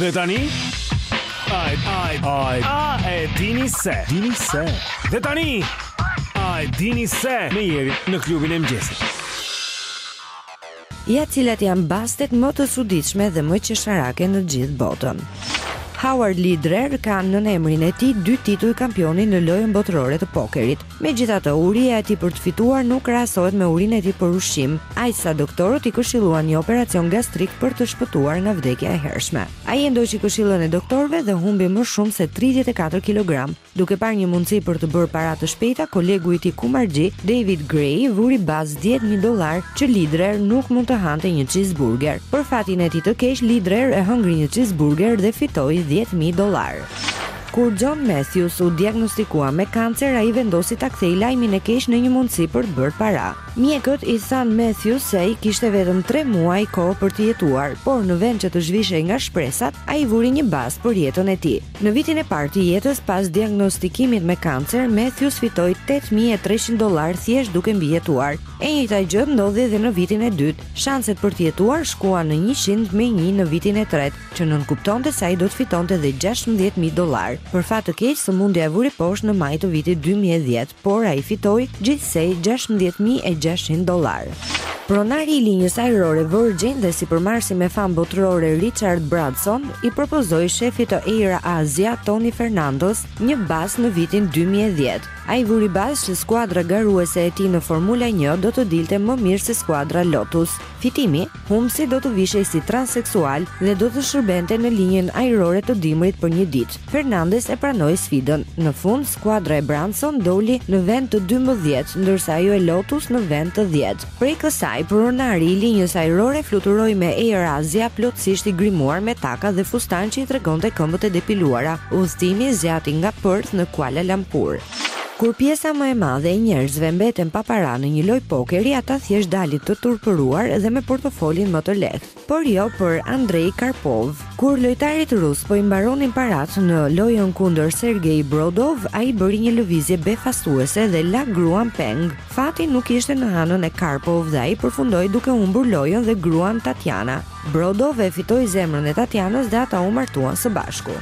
Dhe tani Ai ai ai a e dini se dini se Dhe tani Ai dini se me Jerin në klubin e mëngjesit Ja cilat janë bastet më të çuditshme dhe më qesharake në gjithë botën. Howard Lederer ka nën emrin e tij dy tituj kampioni në lojën botërore të pokerit. Megjithatë, uria e tij për të fituar nuk krahasohet me urinë e tij për ushqim, aq sa doktorët i këshilluan një operacion gastrik për të shpëtuar nga vdekja e hershme. Ai e ndoqi këshillën e doktorëve dhe humbi më shumë se 34 kilogramë Duke parë një mundësi për të bërë para të shpejta, kolegu i tij kumarxhi, David Grey, vuri bast dhjetë mijë dollarë që Lederer nuk mund të hante një cheeseburger. Për fatin e tij të keq, Lederer e hëngri një cheeseburger dhe fitoi dhjetë mijë dollarë. Kur John Matthews u diagnostikua me kancer, ai vendosi ta kthejë lajmin e keq në një mundësi për të bërë para. Mjekët i thanë Matthews se ai kishte vetëm tre muaj kohë për të jetuar, por në vend që të zhvishej nga shpresat, ai vuri një bast për jetën e tij. Në vitin e parë të jetës pas diagnostikimit me kancer, Matthews fitoi tetë mijë e treqind dollarë thjesht duke mbijetuar. E njëjta gjë ndodhi edhe në vitin e dytë. Shanset për të jetuar shkuan në njëqind me një në vitin e tretë, që nënkuptonte se ai do të fitonte edhe gjashtëmbëdhjetë mijë dollarë. Për fat të keq, sëmundja e vuri poshtë në maj të vitit dy mijë e dhjetë. por ai fitoi gjithsej gjashtëmbëdhjetë mijë e gjashtëqind dollarë. Pronari i linjës ajrore Virgin dhe sipërmarrësi me famë botërore Richard Branson i propozoi shefit të Air Asia, Tony Fernandes, një bast në vitin dy mijë e dhjetë. Ai vuri bast që skuadra garuese e tij në Formula një do të dilte më mirë se skuadra Lotus. Fitimi, humbësi do të vishej si transseksual dhe do të shërbente në linjën ajrore të dimrit për një ditë. Fernandes e pranoi sfidën. Në fund, skuadra e Branson doli në vend të dymbëdhjetë, ndërsa ajo e Lotus në vend të dhjetë. Prej kësaj, pronari i linjës ajrore fluturoi me Air Asia plotësisht i grimuar me taka dhe fustan që i tregonte këmbët e depiluara. Udhëtimi zgjati nga Perth në Kuala Lumpur. Kur pjesa më e madhe e njerëzve mbeten pa para në një lojë pokeri, ata thjesht dalin të turpëruar dhe me portofolin më të lehtë. Por jo për Andrei Karpov. Kur lojtarit rus po i mbaronin paratë në lojën kundër Sergei Brodov, ai bëri një lëvizje befasuese dhe la gruan peng. Fati nuk ishte në anën e Karpov dhe ai përfundoi duke humbur lojën dhe gruan Tatiana. Brodov e fitoi zemrën e Tatianës dhe ata u martuan së bashku.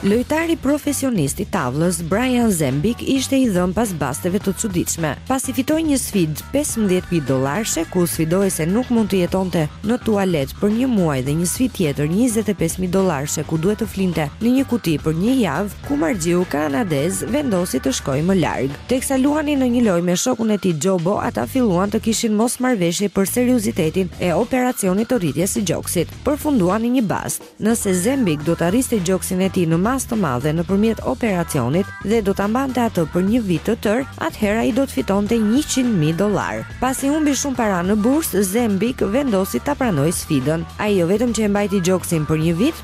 Lojtari profesionist i tavlës Brian Zembik ishte i dhënë pas basteve të çuditshme, pasi fitoi një sfidë pesëmbëdhjetë mijë dollarëshe ku sfidohej se nuk mund të jetonte në tualet për një muaj dhe një sfidë tjetër njëzet e pesë mijë dollarëshe ku duhet të flinte në një kuti për një javë. Kumarxhiu kanadez vendosi të shkojë më larg. Teksa luante në një lojë me shokun e tij Jobo, ata filluan të kishin mosmarrëveshje për seriozitetin e operacionit të rritjes së gjoksit. Përfunduan në një bast. Nëse Zembik do ta rriste gjoksin e tij në masë të madhe nëpërmjet operacionit dhe do ta mbante atë për një vit të tërë, atëherë ai do të fitonte njëqind mijë dollarë. Pasi humbi shumë para në bursë, Zembik vendosi ta pranojë sfidën. Ai jo vetëm që e mbajti gjoksin për një vit,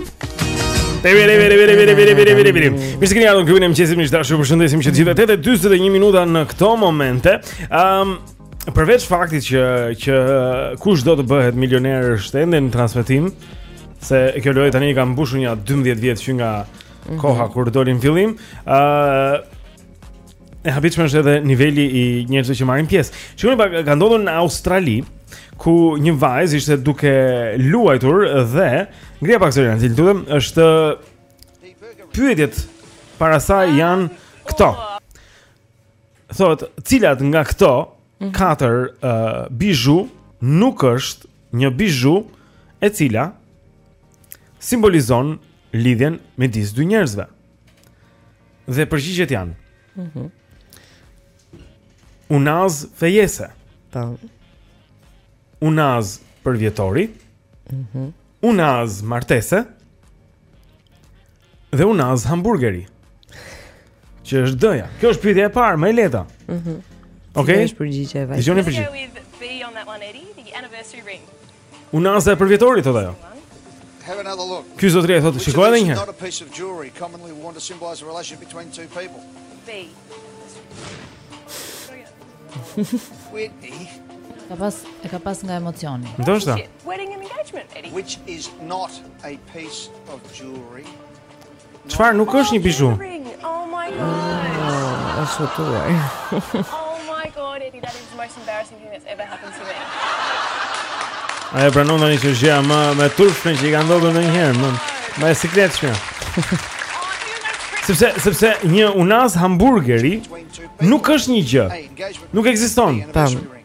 Mirë se keni ardhur këtu në mëngjesin e dashur. Ju përshëndesim që të gjithë, tetë e 41 minuta në këto momente. Ëm um, përveç faktit që kush do të bëhet milioner është ende në transmetim, se kjo lojë tani i ka mbushur nja 12 vjet që nga mhm. koha kur doli në fillim. Ëm uh, E habitshme është edhe niveli i njerëzve që marrin pjesë. Shikoni pak, ka ndodhur në Australi ku një vajzë ishte duke luajtur dhe ngrija pak zërin, të lutem, është pyetjet para saj janë këto. Thotë, cilat nga këto mhm. katër uh, bizhu nuk është një bizhu e cila simbolizon lidhjen midis dy njerëzve? Dhe përgjigjet janë. Mhm. Mm Unazë fejese. Tam. Po. Unazë përvjetori. Mhm. Mm Unazë martese. Dhe unazë hamburgeri. Që është dëja. Kjo është pyetja e parë, më e lehta. Mhm. Mm Okej. Okay? Kjo është përgjigja e vajzës. Dëgjoni përgjigjen. Unaza e përvjetorit thotë ajo. Ky zotëria thotë, shikoje edhe një herë. Whitney ka pas e ka pas nga emocioni. Ndoshta. Wedding and engagement, Eddie. Which is not a piece of jewelry. Çfarë nuk është një bizhu? Oh my god. Është oh, tuaj. Oh my god, Eddie, that is the most embarrassing thing that's ever happened to me. Ajo pranon tani që gjëja më e turpshme që i ka ndodhur ndonjëherë, më, më e sikletshme. Sepse sepse një unazë hamburgeri nuk është një gjë. Nuk ekziston. Tam.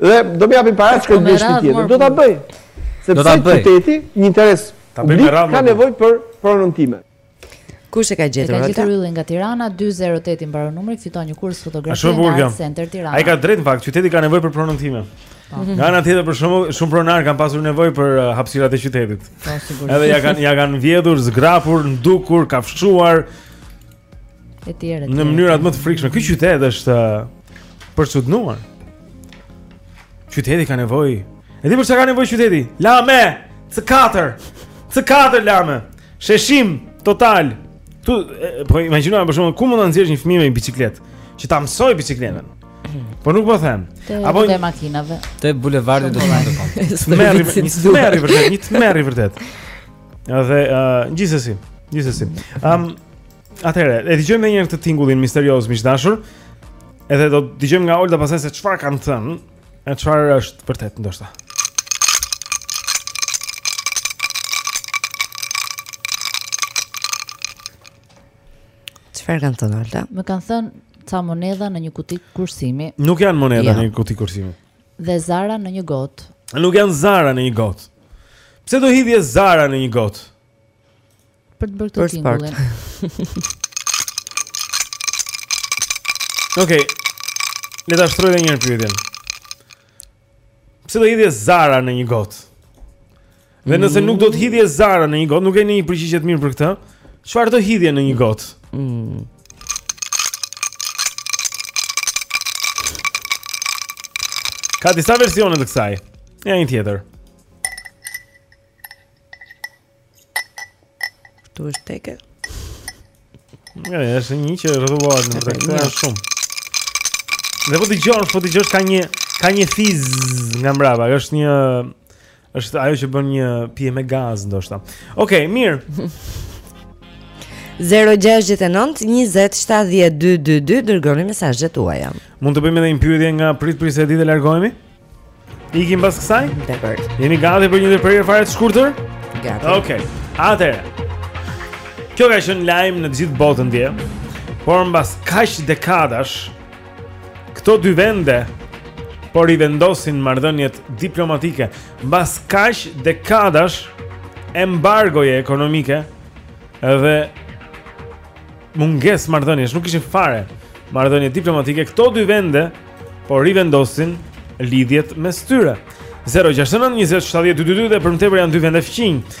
Dhe do më japin para shkoj bëj shpi tjetër. Do ta bëj. Sepse qyteti, një interes publik ka nevojë për pronën time. Kush e ka gjetur atë? Ka gjetur Ylli nga Tirana 208 i mbaron numri, fiton një kurs fotografie nga Art Center Tirana. Ai ka drejtë në fakt, qyteti ka nevojë për pronën time. Po. Nga ana tjetër për shembull shumë pronarë kanë pasur nevojë për uh, hapësirat e qytetit. Po, Edhe ia kanë ia kanë vjedhur, zgrapur, ndukur, kafshuar. etj. Në mënyrat më të frikshme, ky qytet është përçudnuar. Qyteti ka nevojë. E di për çka ka nevojë qyteti? Lame, C4. C4 lame. Sheshim total. Ti po imagjino për shembull ku mund ta nxjerrësh një fëmijë me biçikletë, që ta mësojë biçikletën. Po nuk po them. Apo te makinave. Te bulevardi do të thonë. Tmerr i, tmerr i vërtetë, një tmerr i vërtetë. Edhe uh, gjithsesi, gjithsesi. Ëm um, atëherë, e dëgjojmë edhe një herë këtë tingullin misterioz miq të dashur. Edhe do të dëgjojmë nga Olta pastaj se çfarë kanë thënë, e çfarë është vërtet ndoshta. Çfarë kanë thënë Olta? Më kanë thënë ca monedha në një kuti kursimi. Nuk janë monedha ja. Jo. në një kuti kursimi. Dhe zara në një gotë. Nuk janë zara në një gotë. Pse do hidhje zara në një gotë? Për të bërë atë tingullin. Okej. Okay. Le ta shtroj edhe një herë pyetjen. Pse do hidhje zara në një gotë? Dhe nëse nuk do të hidhje zara në një gotë, nuk ke një përgjigje të mirë për këtë. Çfarë do hidhje në një gotë? Mm. Ka disa versione të kësaj. Ja një tjetër. Këtu është teke. Ja, është një që rrëdhuar në të kësaj është shumë. Dhe po ta dëgjosh, po ta dëgjosh, ka një, ka një fiz nga mbrapa, është një, Është ajo që bën një pije me gaz ndoshta. Okej, okay, mirë. 0-6-9-27-12-2 Dërgoni mesazhet tuaja Mund të bëjmë edhe një pyetje nga prit prit se di të largohemi? Ikim pas kësaj? Dakord Jemi gati për një ndërprerje fare të shkurtër? Gati Oke, okay. atëherë Kjo ka qenë lajm në gjithë botën dje Por mbas kaq dekadash Këto dy vende po rivendosin marrëdhëniet diplomatike mbas kaq dekadash embargoje ekonomike dhe mungesë marrëdhëniesh, nuk kishin fare marrëdhënie diplomatike. Këto dy vende po rivendosin lidhjet mes tyre. 069 20 70 222 dhe për më tepër janë dy vende fqinj.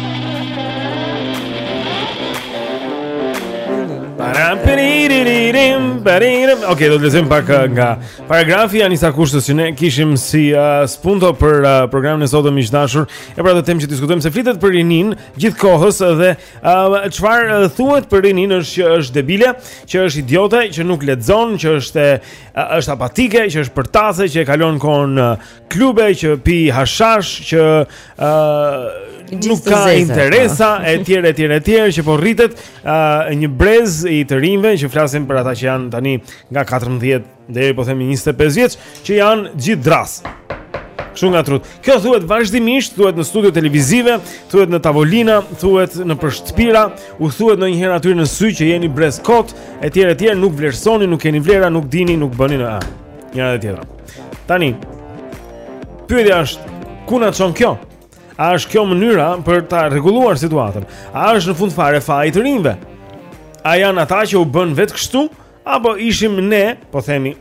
Ok, do të lexojmë pak uh, nga paragrafi i Anisa Kushtës që ne kishim si uh, spunto për uh, programin e sotëm miq të dashur E për atë temë që diskutojmë se flitet për rininë gjithë kohës dhe çfarë uh, uh, thuhet për rininë është që është debile, që është idiote, që nuk lexon, që është, uh, është apatike, që është përtase, që e kalon kohën uh, klube që pi hashash që ë uh, nuk ka interesa po. etj etj etj që po rritet uh, një brez i të rinjve që flasin për ata që janë tani nga 14 deri po themi 25 vjeç që janë gjithë dërrasë. Kështu nga trutë. Kjo thuhet vazhdimisht, thuhet në studio televizive, thuhet në tavolina, thuhet nëpër shtëpira, u thuhet ndonjëherë atyre në sy që jeni brez kot etj etj nuk vlerësoni, nuk keni vlera, nuk dini, nuk bëni në. Njëra dhe tjetra. Tani, pyetja është, ku na çon kjo? A është kjo mënyra për ta rregulluar situatën? A është në fund fare faji i të rinjve? A janë ata që u bënë vetë kështu apo ishim ne, po themi,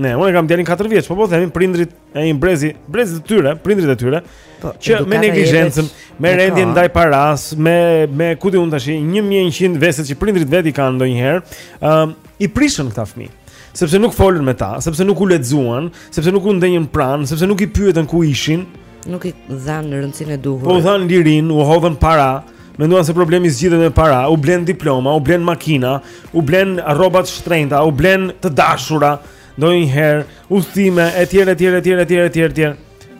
ne, unë kam djalin 4 vjeç, po po themi prindërit e një brezi, brezit të tyre, prindërit e tyre, po, që me neglizhencën, me rendjen ndaj parasë, me me ku di unë tash 1100 veset që prindërit vetë i kanë ndonjëherë, ëm um, i prishën këta fëmijë. Sepse nuk folën me ta, sepse nuk u lexuan, sepse nuk u ndenjën pranë, sepse nuk i pyetën ku ishin, nuk i dhanë rëndësinë e duhur. Po u dhanë lirinë, u hodhën para, menduan se problemi zgjidhet me para, u blenë diploma, u blenë makina, u blenë rroba të shtrenjta, u blenë të dashura, ndonjëherë udhëtime etj etj etj etj etj etj.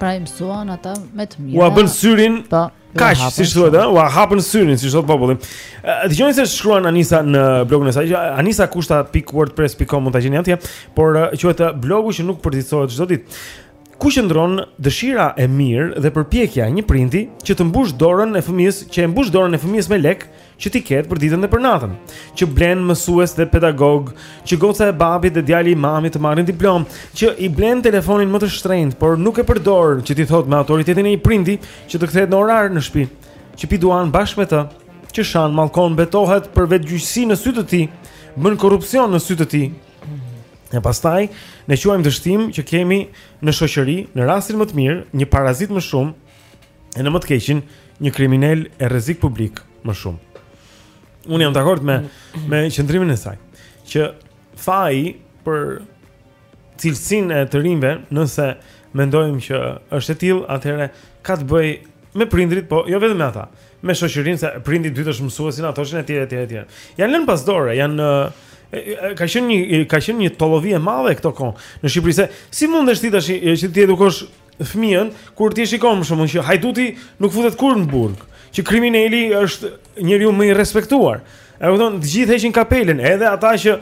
Pra i mësuan ata me të mirë. Ua bënë syrin. Po. Kaq, siç thuhet, ë, ua hapën syrin, siç thotë populli. Dëgjoni se ç'shkruan Anisa në blogun e saj, Anisa kushta.wordpress.com mund ta gjeni atje, por quhet blogu që nuk përditësohet çdo ditë. Ku qëndron dëshira e mirë dhe përpjekja e një prindi që të mbush dorën e fëmijës, që e mbush dorën e fëmijës me lekë, që t'i ketë për ditën dhe për natën, që blen mësues dhe pedagogë, që goca e babit dhe djali i mamit të marrin diplomë, që i blen telefonin më të shtrenjtë, por nuk e përdor, që t'i thotë me autoritetin e një prindi që të kthehet në orar në shtëpi, që pi duhan bashkë me të, që shan mallkon betohet për vetëgjyqësi në sy të tij, bën korrupsion në sy të tij. E pastaj ne quajmë dështim që kemi në shoqëri, në rastin më të mirë, një parazit më shumë e në më të keqin një kriminel e rrezik publik më shumë. Unë jam dakord me me qëndrimin e saj që faji për cilësinë e të rinjve, nëse mendojmë që është e tillë, atëherë ka të bëjë me prindërit, po jo vetëm me ata, me shoqërinë se prindit dy të është mësuesin ato që etj etj etj. Janë lënë pas dore, janë ka qenë një ka qenë një tollovi e madhe këto kohë në Shqipëri se si mundesh ti tash që ta edukosh fëmijën kur ti shikon për shembull që hajduti nuk futet kurrë në burg, që krimineli është njeriu më i respektuar. E kupton, të gjithë heqin kapelën, edhe ata që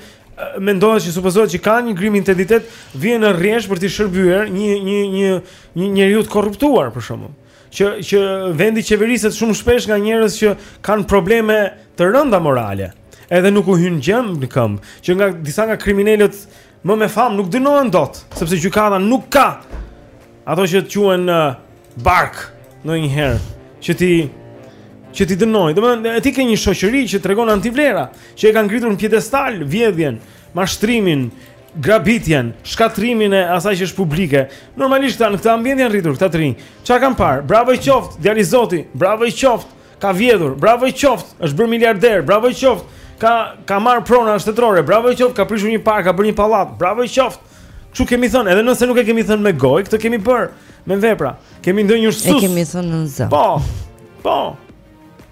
mendohet që supozohet që kanë një grimë identitet, vihen në rresht për t'i shërbyer një një një një njeriu të korruptuar për shembull. Që që vendi qeveriset shumë shpesh nga njerëz që kanë probleme të rënda morale, edhe nuk u hyn gjemb në këmbë, që nga disa nga kriminelët Më me famë nuk dënohen dot, sepse gjykata nuk ka ato që të quhen bark ndonjëherë, që t'i që t'i dënojë. Domethënë ti ke një shoqëri që tregon antivlera, që e ka ngritur në piedestal, vjedhjen, mashtrimin, grabitjen, shkatërrimin e asaj që është publike. Normalisht në këtë ambient janë rritur, këta të rinj. Ça kanë parë? Bravo i qoftë, djalë i zoti, bravo i qoftë. Ka vjedhur, bravo i qoftë, është bërë miliarder, bravo i qoftë. Ka ka marrë prona shtetërore, bravo i qoftë, ka prishur një park, ka bërë një pallat, bravo i qoftë. Kështu kemi thënë, edhe nëse nuk e kemi thënë me gojë, këtë kemi bërë me vepra. Kemi ndenjur sus. E kemi thënë me zë. Po. Po.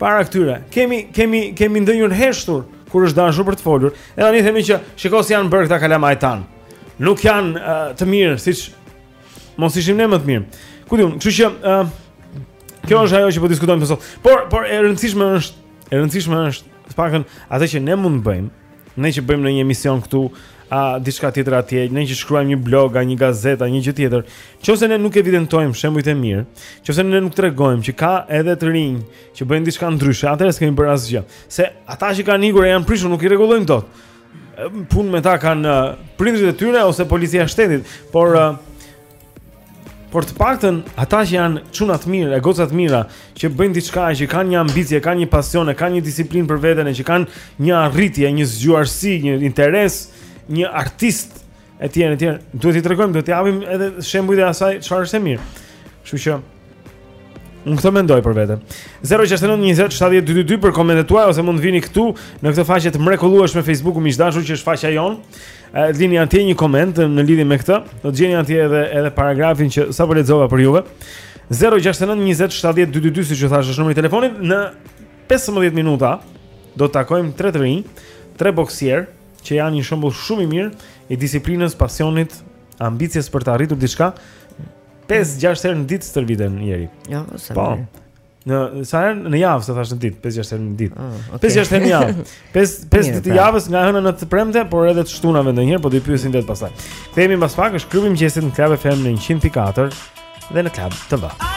Para këtyre. Kemi kemi kemi ndenjur heshtur kur është dashur për të folur. Edhe tani themi që shiko si janë bërë këta kalamajtë tanë. Nuk janë uh, të mirë siç Mos ishim ne më të mirë. Ku di unë, kështu që ë uh, kjo është ajo që po diskutojmë këtu sot. Por por e rëndësishme është, e rëndësishme është të paktën atë që ne mund të bëjmë, ne që bëjmë në një emision këtu, a diçka tjetër atje, ne që shkruajmë një blog, a një gazetë, a një gjë tjetër, qoftë se ne nuk evidentojmë shembujt e mirë, qoftë se ne nuk tregojmë që ka edhe të rinj që bëjnë diçka ndryshe, atëherë s'kemi bërë asgjë. Se ata që kanë ikur e janë prishur nuk i rregullojmë dot. punë me ta kanë uh, prindërit e tyre ose policia e shtetit, por uh, por të paktën ata që janë çuna të mirë, e goca të mira, që bëjnë diçka që kanë një ambicie, kanë një pasion, kanë një disiplinë për veten, që kanë një arritje, një zgjuarsi, një interes, një artist Etj, etj. Duhet t'i tregojmë, duhet t'i japim edhe shembujt e asaj çfarë është e mirë. Kështu që Unë këtë mendoj për vete 069 20 7222 për komendet tuaj Ose mund të vini këtu në këtë faqe të mrekullueshme Facebooku miq të dashur që është faqja jonë e, Lini andej një koment në lidhje me këtë Do të gjeni andej edhe, edhe paragrafin që sapo lexova për juve 069 20 7222 siç ju thashë është numri i telefonit Në 15 minuta do të takojmë 3 të rinj 3 boksierë që janë një shembull shumë i mirë i disiplinës, pasionit, ambicies për të arritur diçka. 5-6 herë në ditë stërviten Jeri. Jo, sa po. Në sa herë në javë, sa thashë në ditë, 5-6 herë në ditë. 5-6 ah, okay. herë në javë. 5 5 ditë pra. javës nga hëna në të premte, por edhe të shtunave ndonjëherë, po do i pyesim vetë pastaj. Jemi mbas pak është klubi i mëngjesit në Club FM në 104 dhe në Club TV. Ah!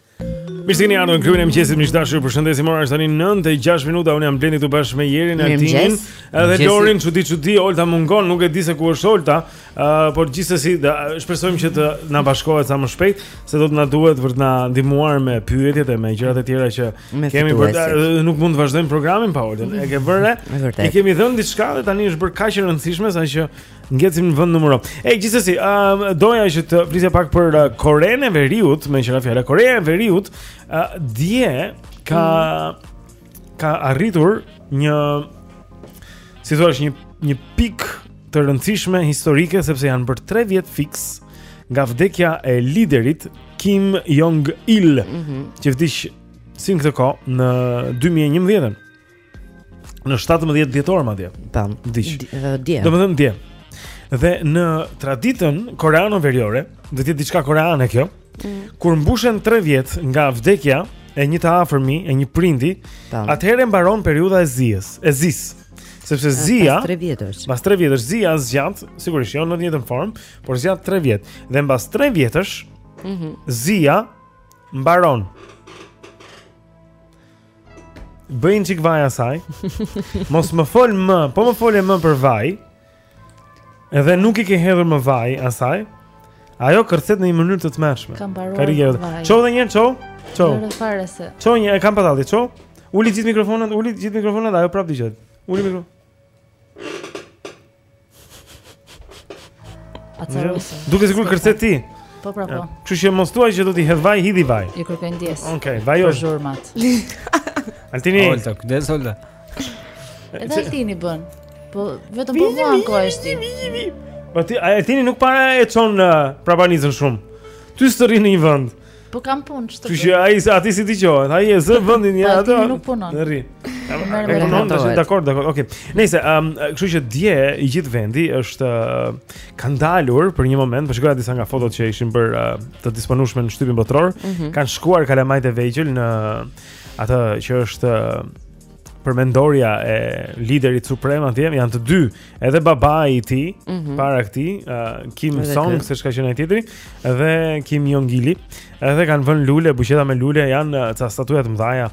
Mirë se keni ardhur në klubin e mëngjesit miq të dashur. Ju përshëndesim ora është tani 9:06 minuta. Unë jam Blendi këtu bashkë me Jerin, Altinin edhe Lorin, çudi çudi, Olta mungon, nuk e di se ku është Olta, uh, por gjithsesi shpresojmë që të na bashkohet sa më shpejt, se do të na duhet për të na ndihmuar me pyetjet e me gjërat e tjera që ne kemi për ta, nuk mund të vazhdojmë programin pa Oltën. E ke bërë? I kemi dhënë diçka dhe tani është bërë kaq e rëndësishme sa që Ngecim në vend numëro. E gjithsesi, ëm uh, doja që të flisja pak për uh, Korenë e Veriut, meqë ra fjala Korea e Veriut, uh, dje ka mm. ka arritur një si thua një një pikë të rëndësishme historike sepse janë bërë 3 vjet fiks nga vdekja e liderit Kim Jong Il, mm -hmm. që vdiq si në këtë kohë në 2011-ën. Në 17 dhjetor madje. Tamam, vdiq. Dje. Domethënë dje. Dhe në traditën koreano-veriore, do të jetë diçka koreane kjo. Mm. Kur mbushen 3 vjet nga vdekja e një të afërmi, e një prindi, atëherë mbaron periudha e zisë, e zisë. Sepse zia pas 3 vjetësh. Pas 3 vjetësh zia zgjat, sigurisht jo në të njëjtën formë, por zgjat 3 vjet. Dhe mbas 3 vjetësh, mm -hmm. zia mbaron. Bëni një çik vaj asaj Mos më fol më Po më fole më për vaj Edhe nuk i ke hedhur më vaj asaj Ajo kërcet në një mënyrë të tmerrshme Ka mbaruar për vaj Ço dhe një herë ço Ço Ço një e kam patati ço Uli gjithë mikrofonat Uli gjithë mikrofonat Ajo prapë dëgjohet Uli mikrofonat Duket sikur kërcet ti. Po pra po. Kështu që mos thuaj që do t'i hedh vaj, hidhi vaj. Ju kërkoj ndjesë. Okej, okay, vaj është zhurmat. Altini. Olta, kujdes Olta. Edhe Altini bën. Po vetëm po vuan kohësh ti. Po ti Altini nuk para e çon uh, prapanicën shumë. Ty s'të rri në një vend. Po kam punë ç'të. Kështu që ai aty si dëgjohet, ai e zë vendin ja po, atë. Nuk punon. Në rri. Nuk punon, është dakord, dakord. Okej. Nëse, ëm, ehm, kështu që dje i gjithë vendi është eh, kanë ndalur për një moment, po shikoj disa nga fotot që ishin bërë eh, të disponueshme në shtypin botëror, mhm. kanë shkuar kalamajt e vegjël në atë që është eh, përmendorja e liderit suprem atje janë të dy, edhe babai i tij, mm -hmm. para këtij, uh, Kim Il Song, se ç'ka qenë ai tjetri, edhe Kim Jong Ili, edhe kanë vënë lule, buqeta me lule janë ca statuja të mëdha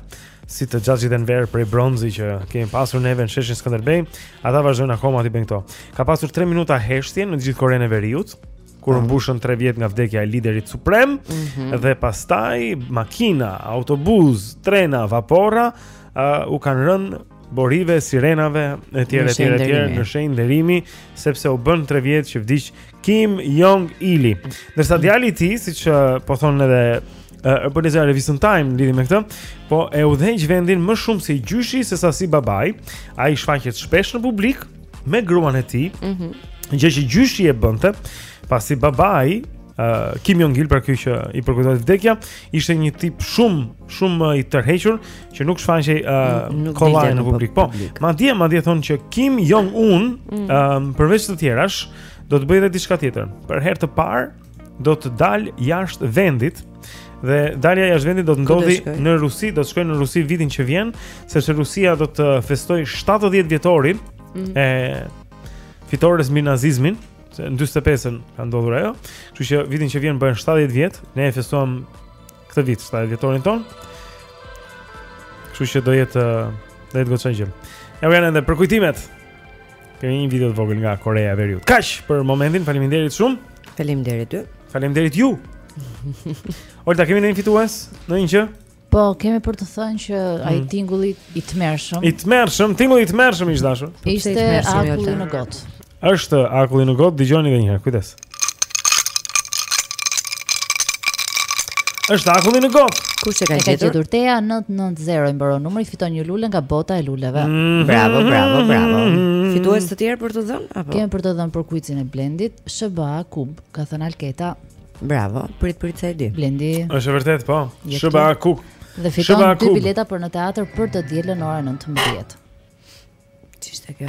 si të xhaxhit Enver prej bronzi që kemi pasur neve në sheshin Skënderbej, ata vazhdojnë akoma t'i bëjnë këto. Ka pasur 3 minuta heshtje në gjithë Korenë e Veriut, kur mbushën 3 vjet nga vdekja e liderit suprem mm -hmm. dhe pastaj makina, autobusë, trena, vapora uh, u kanë rënë borive, sirenave etj etj etj në shenjë nderimi sepse u bënë 3 vjet që vdiq Kim Jong Ili. Ndërsa djali i tij, siç po thonë edhe uh, po lexoja revistën Time në lidhje me këtë, po e udhëheq vendin më shumë si gjyshi se sa si babai. Ai shfaqet shpesh në publik, me gruan e tij. Mhm. Mm gjë që gjyshi e bënte, pasi babai Uh, Kim Jong Il pra ky që i përkujtohet vdekja ishte një tip shumë shumë i tërhequr që nuk shfaqej uh, kollaj në publik. Po, madje madje thonë që Kim Jong Un mm. uh, përveç të tjerash do të bëjë edhe diçka tjetër. Për herë të parë do të dalë jashtë vendit dhe dalja jashtë vendit do të ndodhë në Rusi, do të shkojë në Rusi vitin që vjen, sepse Rusia do të festojë 70 vjetorin mm -hmm. e fitores mbi nazizmin, se në 45-ën ka ndodhur ajo. Kështu që vitin që vjen bëhen 70 vjet, ne e festojmë këtë vit 70 vjetorin tonë. Kështu që do jetë do jetë goxha gjë. Ja vjen edhe përkujtimet. Kemi një video të vogël nga Koreja e Veriut. Kaq për momentin, faleminderit shumë. Faleminderit ty. Faleminderit ju. Olta kemi ndonjë fitues? Ndonjë që? Po, kemi për të thënë që mm. ai tingulli i tmerrshëm. I tmerrshëm, tingulli i tmerrshëm i dashur. Ishte akulli në gotë. Është akulli në gotë, dëgjoni edhe një herë, kujdes. Është akulli në gotë. Kush e ka gjetur? E ka gjetur Teja 990 i mbaron numri, fiton një lule nga bota e luleve. Mhm. Bravo, bravo, bravo. Fitues të tjerë për të dhënë apo? Kemi për të dhënë për kuicin e Blendit, SHBA Kubë, ka thënë Alketa. Bravo, prit prit se e di Blendi. Është e vërtetë po. SHBA Kubë. Dhe fiton dy bileta për në teatër për të dielën ora 19. Ç'ishte kjo?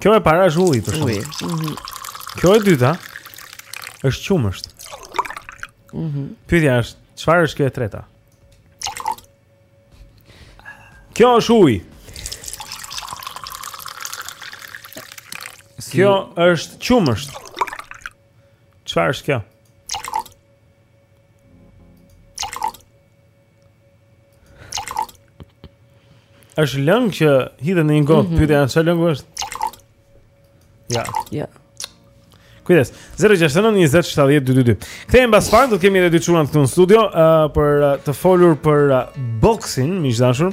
Kjo e para është ujë për shembull. Ujë. Mhm. Kjo e dyta është qumësht. Mhm. Mm Pyetja është, çfarë është kjo e treta? Kjo është ujë. Si... Kjo është qumësht. Çfarë është kjo? Është lëng që hidhet në një gotë, mm -hmm. pyetja është çfarë lëngu është? Ja. Ja. Kujdes. 0692070222. Kthehem pas pak, do të kemi edhe dy çuna këtu në studio, uh, për uh, të folur për uh, boksin, miq të dashur.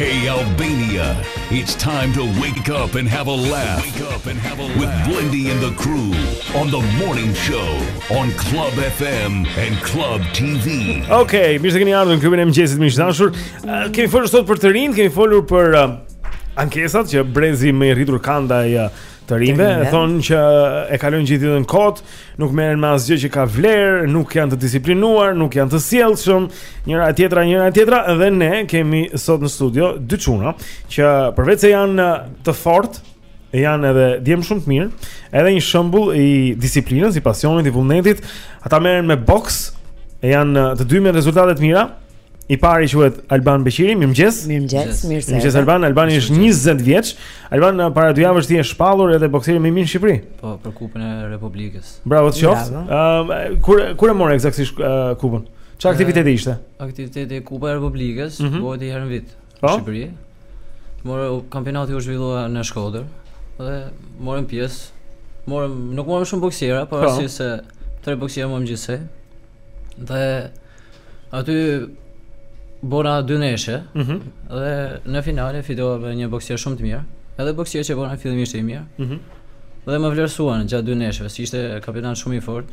Hey Albania, it's time to wake up and have a laugh. Wake up and have a laugh with Blendi and the crew on the morning show on Club FM and Club TV. Okay, mirë se keni ardhur në klubin e mëngjesit miq të dashur. Uh, kemi folur sot për të rinj, kemi folur për uh, ankesat që brezi më i rritur ka ndaj uh, të rinjve, e thonë që e kalojnë gjithë ditën kot, nuk merren me asgjë që ka vlerë, nuk janë të disiplinuar, nuk janë të sjellshëm, njëra e tjetra, njëra e tjetra dhe ne kemi sot në studio dy çuna që përveç se janë të fortë, janë edhe djem shumë të mirë, edhe një shembull i disiplinës, i pasionit, i vullnetit, ata merren me boks, e janë të dy me rezultate të mira, I pari quhet Alban Beqiri, mirëmëngjes. Mirëmëngjes, mirë se. Mirëmëngjes Alban, Albani është 20 vjeç. Alban para dy javësh ti je shpallur edhe boksieri më i mirë në Shqipëri. Po, për Kupën e Republikës. Bravo të qoftë. Ëm uh, kur kur e more ekzaktësisht uh, Kupën? Ça aktiviteti ishte? Aktiviteti Kupa e Republikës, mm -hmm. bëhet një herë në vit. Po? Në Shqipëri. Morë kampionati u zhvillua në Shkodër dhe morëm pjesë. Morëm nuk morëm shumë boksiera, për po. arsye se tre boksiera morëm gjithsej. Dhe aty bona dy ndeshje mm -hmm. dhe në finale fitova me një boksier shumë të mirë. Edhe boksieri që bona fillimisht i mirë. Mm -hmm. Dhe më vlerësuan gjatë dy ndeshjeve, se ishte kampionat shumë i fortë.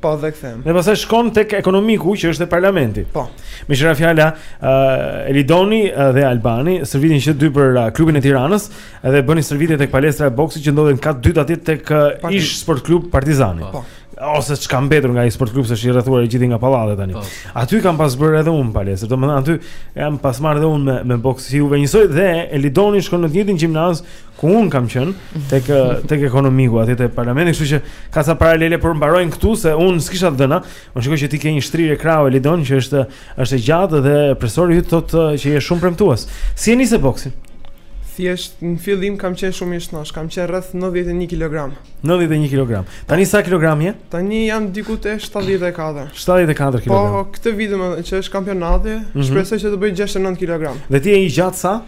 Po dhe kthem. Dhe pastaj shkon tek ekonomiku që është te parlamenti. Po. Meqë ra fjala uh, Elidoni uh, dhe Albani stërviten që të dy për uh, klubin e Tiranës dhe bëjnë stërvitje tek palestra e boksit që ndodhet kat të dytë atje tek uh, Parti. ish sport klub Partizani. Po. Ose ç'ka mbetur nga ish sport klub se është i rrethuar i gjithë nga pallatet tani. Po. Aty kam pas bërë edhe unë palestër. Domethënë aty jam pas marrë edhe unë me, me boks si juve njësoj dhe Elidoni shkon në të njëjtin gjimnaz ku un kam qen tek tek ekonomiku atje te parlamenti, kështu që kaq paralelet por mbarojn këtu se un s'kisha të dhëna. Un shikoj që ti ke një shtrirje krahu Elidon që është është e gjatë dhe profesori yt thotë që je shumë premtues. Si e nisi boksin? Thjesht në fillim kam qenë shumë i shëndosh, kam qenë rreth 91 kg. 91 kg. Tani sa kilogram je? Tani jam diku te 74. 74 kg. Po, këtë vit meqë është kampionati, mm -hmm. shpresoj që të bëj 69 kg. Dhe ti je i gjatë sa?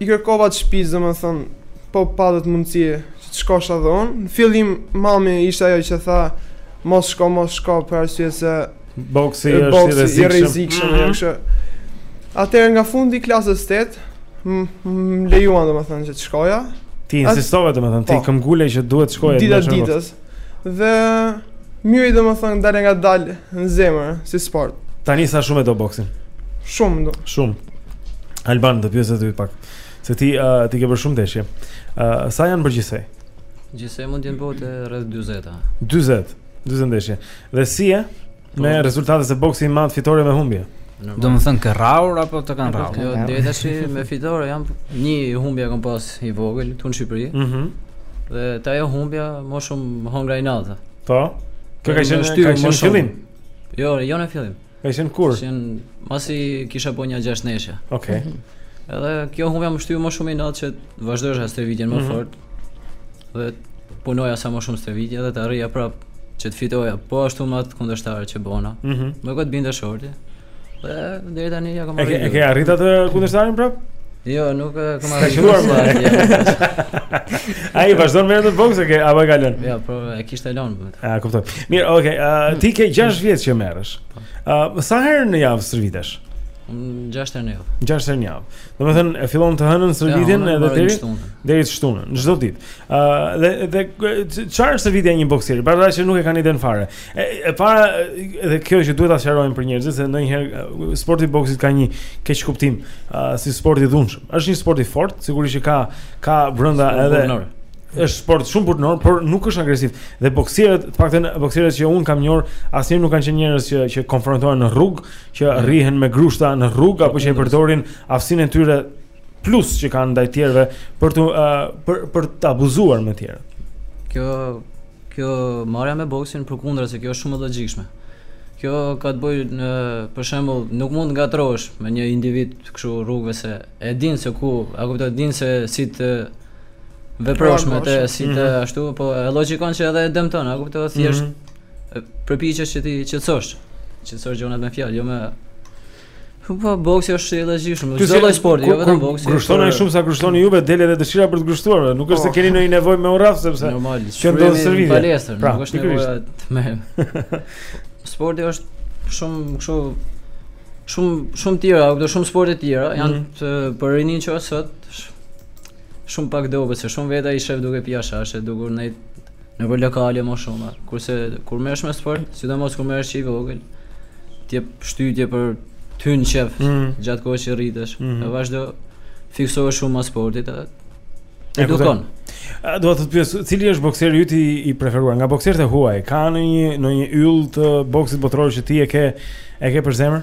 I kërkova të shpisë domethënë, po patët mundësi që të shkosha dhe unë. Në fillim, mami ishte ajo që tha, mos shko, mos shko, për arsye se... Boksi është boksi, i rrezikshëm. I rrezikshëm mm -hmm. kështu. Atëherë nga fundi i klasës 8, më lejuan domethënë që të shkoja. Ti insistove domethënë, ti po. këmbgule që duhet të shkoje. Dita ditës. Dhe më hyri domethënë dalë nga dalë në zemër si sport. Tani sa shumë e do boksin? Shumë e du. Shumë. Alban, të pyes ty pak. Se ti uh, ti ke bërë shumë ndeshje. Uh, sa janë gjithsej? Gjithsej mund të jenë bo te rreth 40-a. 40. 40 ndeshje. Dhe si e? Me, po, rezultate se boksi matet me fitore me humbje. Domethënë ke rrahur apo të kanë rrahur? Jo, deri tash me fitore jam një humbje kam pas i vogël këtu në Shqipëri. Mhm. Mm dhe te ajo humbja më shumë hongra inat. Po. Kjo ka qenë, shtyri më shumë fillim? Jo, jo në fillim. Ka qenë kur? Qen masi kisha bo një gjashtë ndeshje. Okej. Okay. Mhm. Edhe kjo humbja më shtyri më shumë inat që vazhdosha stërvitjen më mm -hmm. fort. Dhe të punoja sa më shumë stërvitje dhe të arrija prap që të fitoja po ashtu me atë kundërshtar që bona. Mm -hmm. Me kë të binte shorti. Dhe deri tani ia kam arrit. E ke arrit atë kundërshtarin prap? Jo, nuk e kam arrit. Ka më Ai vazhdon merret me boks apo e ka lon? Jo, po e kishte lënë më. Po. A kuptoj. Mirë, okay, uh, ti ke 6 vjet që merresh. Ë, uh, sa herë në javë stërvitesh? 6 herë në javë. 6 herë në javë. Domethënë e fillon të hënën stërvitjen edhe deri deri të shtunën, çdo ditë. Ë dhe dhe çfarë është stërvitja e një boksieri? Pra ata që nuk e kanë idenë fare. E, e para edhe kjo që duhet ta sqarojmë për njerëzit se ndonjëherë sporti i boksit ka një keqkuptim uh, si sport i dhunshëm. Është një sport i fortë, sigurisht që ka ka brenda edhe është sport shumë burrëror, por nuk është agresiv. Dhe boksierët, të paktën boksierët që un kam njohur, asnjëherë nuk kanë qenë njerëz që që konfrontohen në rrugë, që rrihen me grushta në rrugë apo që e përdorin aftësinë e tyre plus që kanë ndaj tjerëve për të uh, për për të abuzuar me tjerë. Kjo kjo marrja me boksin përkundrazi kjo është shumë e logjikshme. Kjo ka të bëjë me për shembull nuk mund të ngatërrohesh me një individ kështu rrugëve se e din se ku, a kupton, din se si të veprosh me të, si të mhm. ashtu, po e logjikon që edhe e dëmton, a kupton, thjesht mm -hmm Përpiqesh që t'i qetësosh. Qetësosh gjërat me fjalë, jo me Po, po boksi është i lezetshëm, çdo lloj sporti, jo vetëm boksi. Grushton aq shumë sa grushtoni juve, ju del edhe dëshira për të grushtuar, nuk është se po. keni ndonjë nevojë me u rraf sepse normal, që do të servi. Palestër, pra, nuk është nevojë të më. Sporti është shumë kështu shumë shumë tjera, apo dhe shumë sporte të tjera, janë mhm. të për rinin që sot shumë pak dobës, shumë veta i shef duke pirë hashash, duke ndej Nëpër lokale më shumë, kurse kur merresh me sport, sidomos kur merresh i vogël, të jep shtytje për t'hy në qef mm. gjatë kohës që rritesh. Mm -hmm. E vazhdon fiksohesh shumë mas sportit edhe edukon. Do të të pyes cili është boksieri yt i preferuar nga boksierët e huaj? Ka ndonjë ndonjë yll të boksit botëror që ti e ke e ke për zemër?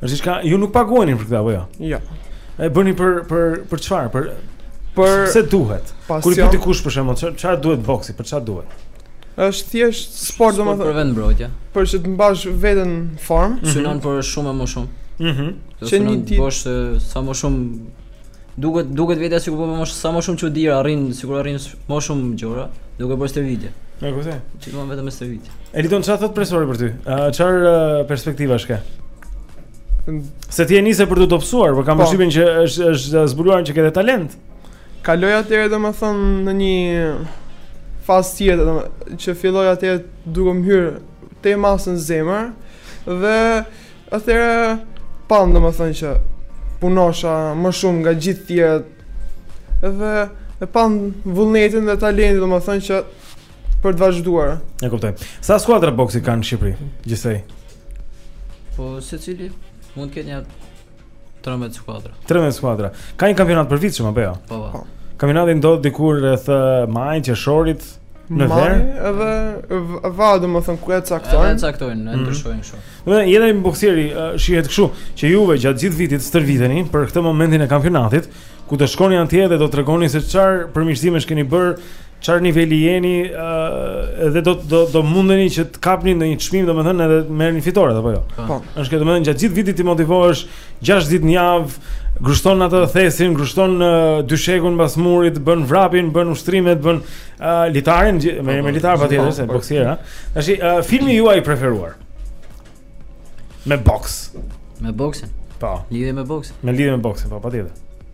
Është diçka, ju nuk paguheni për këtë apo jo? Jo. E bëni për për për çfarë? Për për se duhet? Pasion. Kur ju pyet dikush për shembull, çfarë duhet boksi, për çfarë duhet? Është thjesht sport domethënë. Për vetëmbrojtje. Për të mbash veten në formë, mhm. synon për shumë më shumë. Mhm. Mm që një ditë bësh sa më shumë Duket duket vetë sikur po bën sa më shumë çudira arrin, sikur arrin më shumë gjëra, duke bërë stërvitje. E kuptoj. Gjithmonë vetëm me stërvitje. Eliton çfarë thot profesori për ty? Çfarë uh, perspektivash ke? Se ti e nise për të dobësuar, por kam po. përshtypjen që është është zbuluar që ke talent. Kaloi atëherë domethën në një fazë tjetër, domethën që filloi atëherë duke më hyrë tamam në zemër dhe Atëherë panë domethënë që punosha më shumë nga gjithë tjerët dhe e panë vullnetin dhe talentin domethënë që për të vazhduar. E kuptoj. Sa skuadra boksi ka në Shqipëri gjithsej? Po sa di mund të ketë një 13 skuadra. 13 skuadra. Ka një kampionat të përvitshëm apo jo? Po, po. po. Kampionati ndodh diku rreth eh, majit, qershorit, Në verë? Edhe varet, domethënë, kur e caktojnë? Edhe e caktojnë, e mhm. ndryshojnë shumë. Dhe, jeta e një boksieri, shihet kështu, që juve gjatë gjithë vitit stërviteni për këtë momentin e kampionatit, ku do shkoni atje dhe do tregoni se çar përmirësimesh keni bërë, çar niveli jeni, edhe do, do, do mundeni që të kapni ndonjë çmim, domethënë, edhe merrni fitore, apo jo. Po. është domethënë, gjatë gjithë vitit ti motivohesh, Gjashtë ditë në javë grushton atë thesin, grushton uh, dyshekun mbas murit, bën vrapin, bën ushtrimet, bën uh, litarin, me, po, me po, litar po, patjetër se boksier, ha. Tash uh, filmi juaj i preferuar. Me boks. Me boksin. Po. Lidhje me boksin. Me lidhje me boksin, po patjetër.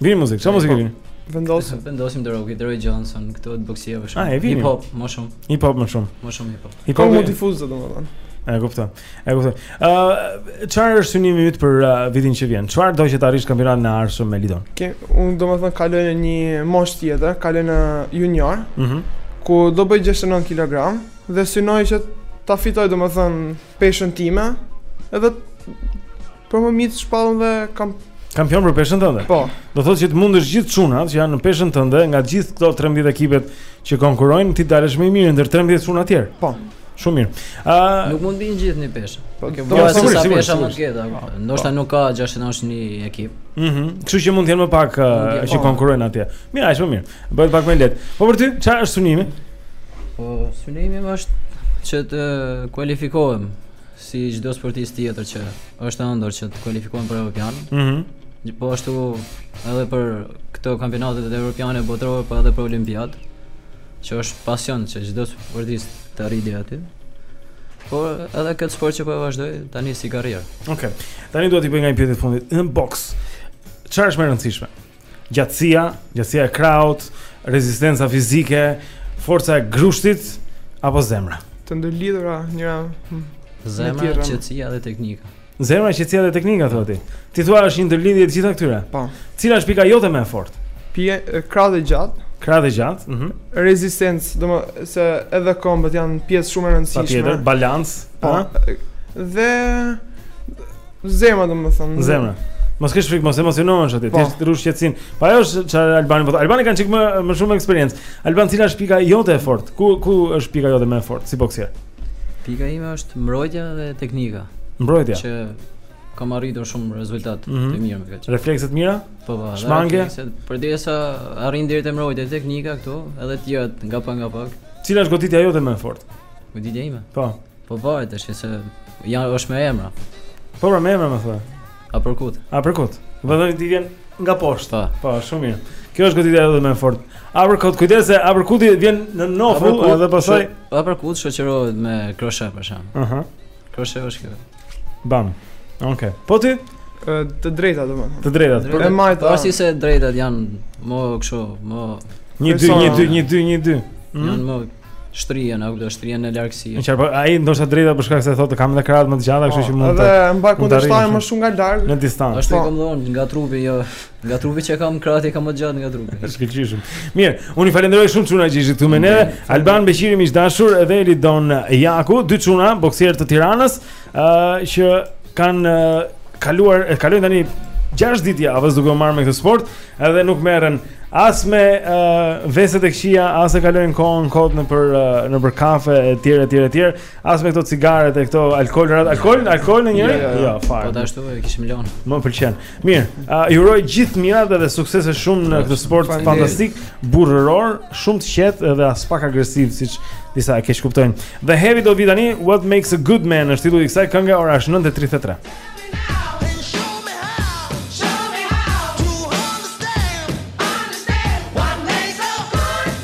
Vini muzikë, çfarë muzikë vini? Vendosim, vendosim The Rock, The Rock Johnson, këto të boksierëve shumë. Ah, e vini. Hip hop më shumë. Hip hop më shumë. Më shumë hip hop. Hip hop motivues domethënë. E kuptoj. E kuptoj. Ë, uh, çfarë është synimi yt për uh, vitin që vjen? Çfarë do që të arrish kampionatin e ardhshëm Elidon? Ke, unë domethënë kaloj në një moshë tjetër, kaloj në junior. Mhm. Mm ku do bëj 69 kg dhe synoj që ta fitoj domethënë Peshën time Edhe përfundimisht të shpallem dhe kam Kampion për peshën tënde. Po. Do thotë që të mundësh gjithë çunat që janë në peshën tënde nga gjithë këto 13 ekipet që konkurrojnë, të dalësh më i mirë ndër 13 çuna të tjerë. Po. Shumë mirë. Ë uh, Nuk mund të vinë gjithë në një peshë. Po ke vënë sa sa pesha mund të ketë. Po. Ndoshta po. nuk ka 69-sh një ekip. Mhm. Mm Kështu që mund të jenë më pak uh, që konkurrojnë atje. Mirë, aq më mirë. Bëhet pak më lehtë. Po për ty, çfarë është synimi? Po synimi im është që të kualifikohem si çdo sportist tjetër që është ëndërr që të kualifikohem për Europian. Mhm. Mm po ashtu edhe për këto kampionatet europiane botërore, po edhe për Olimpiadë, që është pasion që çdo sportist të arrijë aty. Po edhe këtë sport që po e vazhdoj tani si karrierë. Okej. Okay. Tani do t'ju bëj nga një pyetje të fundit. Në boks. Çfarë është më e rëndësishme? Gjatësia, gjatësia e krahut, rezistenca fizike, forca e grushtit apo zemra? Të ndërlidhura njëra hm, zemra, qetësia dhe teknika. Zemra, qetësia dhe teknika thotë ti. Ti thua është një ndërlidhje e të gjitha këtyre? Po. Cila është pika jote më e fortë? Pika, krahët e gjatë. Krahët e gjatë. Mhm. Mm Rezistencë, domethënë se edhe këmbët janë pjesë shumë e rëndësishme. Patjetër, balancë, po. Dhe Zemra domethënë. Zemra. Mos kesh frikë, mos emocionohesh aty. Po. Të ruash qetësinë. Po ajo është çfarë Albani po. Albani ka një çikë më më shumë eksperiencë. Alban cila është pika jote e fortë? Ku ku është pika jote më e fortë si boksier? Pika ime është mbrojtja dhe teknika. Mbrojtja. Që kam arritur shumë rezultate mm -hmm. të mira me këtë. Reflekse të mira? Po, po. Shmange. Përderisa arrin deri te mbrojtja e teknika këtu, edhe të tjerat nga pak nga pak. Cila është goditja jote më e fortë? Goditja ime. Po. Po po, tash se ajo është me emra. Po pra, me emra më thua. Aperkut. Aperkut. Do të thotë vjen nga poshtë. Po, po shumë mirë. Kjo është goditja jote më e fortë. Aperkut, kujdes se aperkuti vjen në nofull edhe pastaj. Aperkut shoqërohet me kroshe për shembull. Aha. Uh -huh. Kroshe është kjo. Bam. Okej. Okay. Po ti? Të drejta domethënë. Të drejta. Po, e majta. Pse, se drejtat janë më kështu, më 1 2 1 2 1 2 1 2. Janë më Shtrihen, e kuptoj, shtrihen në largësi. Në çfarë? Ai ndoshta drejta për shkak se thotë kam edhe krahët më të gjata, kështu që mund të. Edhe mbaj kundërshtarin më shumë nga larg. Në distancë. Ashtu po. kam dhënë nga trupi, jo. Nga trupi që kam krahët, i kam më të gjatë nga trupi. Shkëlqyeshëm. Mirë, unë ju falenderoj shumë çuna që ishit këtu me ne. Alban Beqiri miq të dashur, edhe Elidon Jaku, dy çuna boksierë të Tiranës. Ë uh, që kanë uh, kaluar e kalojnë tani 6 ditë javës duke u marrë me këtë sport, edhe nuk merren as me uh, veset e këqija, as e kalojnë kohën kot nëpër uh, nëpër kafe etj etj etj, as me këto cigaret e këto alkoolat, alkool, alkool në njeri? Jo, jo, jo, jo fare. Po ashtu e kishim lënë. Më pëlqen. Mirë, uh, ju uroj gjithë mirat dhe suksese shumë në këtë sport fantastik, burrëror, shumë të qetë edhe aspak agresiv siç disa e keqkuptojnë. The Heavy do vijë tani What Makes a Good Man është titulli i kësaj kënge, ora është 9:33.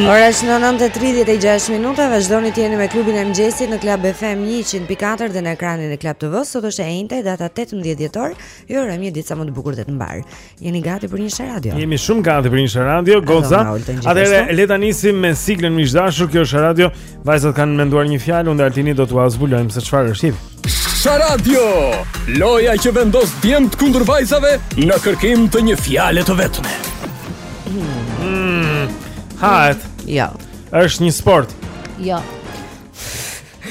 Ora është 9:36 minuta, vazhdoni të jeni me klubin e mëngjesit në Club FM 104 dhe në ekranin e Club TV. Sot është e enjte, data 18 dhjetor. Ju urojmë një ditë sa më të bukur dhe të mbarë. Jeni gati për një Sharadio? Jemi shumë gati për një Sharadio, Goza. Atëherë le ta nisim me siglën mikdashur, kjo Sharadio. Vajzat kanë menduar një fjalë, unë dhe Altini do t'ua zbulojmë se çfarë është. Sharadio, loja që vendos djemt kundër vajzave në kërkim të një fjale të vetme. Mm, hahet. Jo. Është një sport. Jo.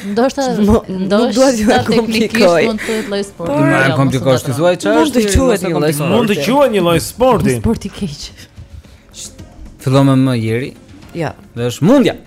Ndoshta ndoshta teknikisht mund të jetë lloj sporti. Nuk e komplikoj, ti thuaj çfarë? Mund të quhet një lloj sporti. Mund të quhet një lloj sporti. Sport i keq. Fillon me M, Jeri. Ja. Dhe është mundja.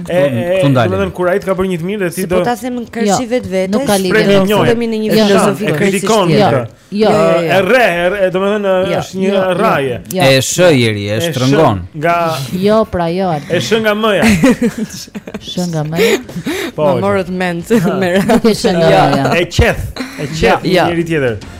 E, e, domethënë kur ai të ka bërë një të mirë dhe ti do. Si po ta them karshi jo, vetvetes. Nuk ka lidhje. Ne jo, jemi në një jo, filozofi të kritikon këtë. Jo. E rreh, domethënë është një rrahje. Është, Jeri, e shtrëngon. Nga Jo, pra jo. Është nga mëja. Është nga mëja. Po. Morët mendtë se merr. Nuk është nga mëja. E qeth, e qeth njëri-tjetrin.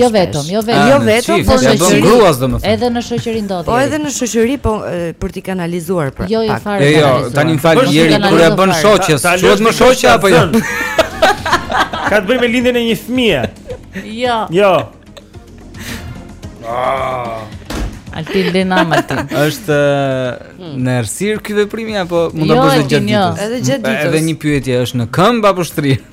Jo vetëm, jo vetëm, ah, jo vetëm, po në çift. Gruas domethënë. Edhe në shoqëri ndodh. Po edhe në shoqëri po për t'i kanalizuar pra. Jo, jo, fare. Jo, jo, tani më fal Jeri kur e bën shoqës. Quhet më shoqja apo jo? Ka të bëjë me lindjen e një fëmije. Jo. Jo. Ah. Altin dhe në Altin është hmm. në errësirë ky veprimi apo mund ta jo, bësh dhe gjatë jo. ditës? Jo, edhe gjatë ditës Edhe një pyetje është në këmbë apo shtrirë?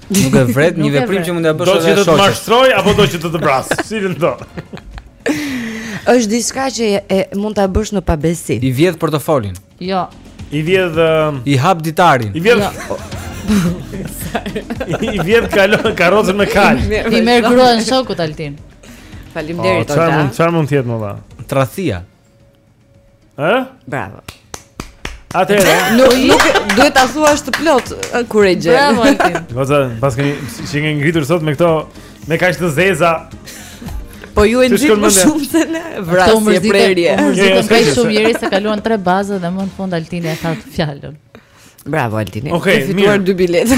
Nuk e vret një veprim që mund ta bësh edhe shoqes. Do të mashtroj apo do që të të vras? Cilin do? Është diçka që mund ta bësh në pabesi. I vjedh portofolin. Jo. I vjedh i hap ditarin. I vjedh. Jo. I vjedh kalon karrocën me kalë. I merr gruan shokut Altin. Faleminderit Altin. Çfarë mund të jetë vallë? Tradhtia. Ë? Bravo. Atëherë, nuk nuk duhet ta thuash të plotë kur e gjen. Bravo Altin. Goza, paskeni si ngi ngritur sot me këto me kaq të zeza. Po ju e ndjeni më shumë se ne. Vrasje prerje. Po jo, jo, kaq shumë Jeri se kaluan tre baza dhe më në fund Altini e tha fjalën. Bravo Altini. Okej, okay, fituar dy bileta.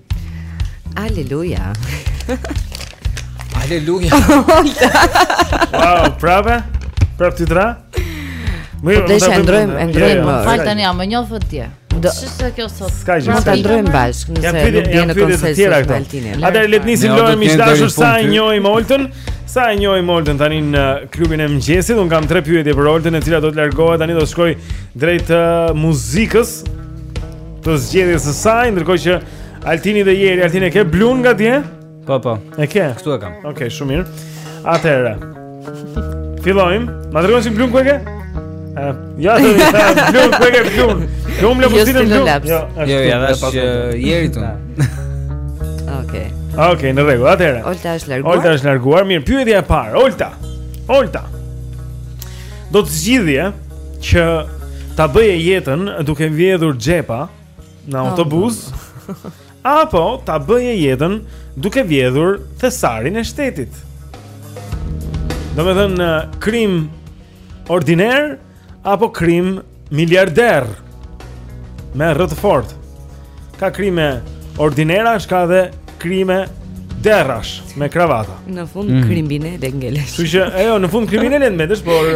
Aleluja. Aleluja. wow, prave? Prap ti dra? Më po deshë ndrojmë, ndrojmë. Më fal tani, më njoh vetë dje. Ç'është kjo sot? Ska gjë. Mund ta ndrojmë bashkë, nëse nuk vjen në konsensus me Altinin. Atëherë le të nisim lojën miq të dashur sa e njohim Oltën. Sa e njohim Oltën tani në klubin e mëngjesit. Un kam tre pyetje për Oltën, e cila do të largohet tani do të shkoj drejt uh, muzikës. të zgjedhjes së saj, ndërkohë që Altini dhe Jeri, Altini ke blun nga dje? Po, po. E ke? Ktu e kam. Okej, okay, shumë mirë. Atëherë. Fillojmë. Ma dërgon si blun ku e ke? Ëh, ja, blun ku e ke blun. Kam lë mundin e blun. Jo, jo, ja, është Jeri tu. Okej. Okej, në rregull. Atëherë. Olta është larguar. Olta është larguar. Mirë, pyetja e parë. Olta. Olta. Do të zgjidhje që ta bëje jetën duke vjedhur xhepa në autobus apo ta bëje jetën duke vjedhur thesarin e shtetit. Domethënë krim ordiner apo krim miliarder. Me rrëtë fort. Ka krime ordinerësh, ka dhe krime derrash me kravata. Në fund mm. kriminele ngelesh. Kështu që, ajo në fund kriminele mbetesh, por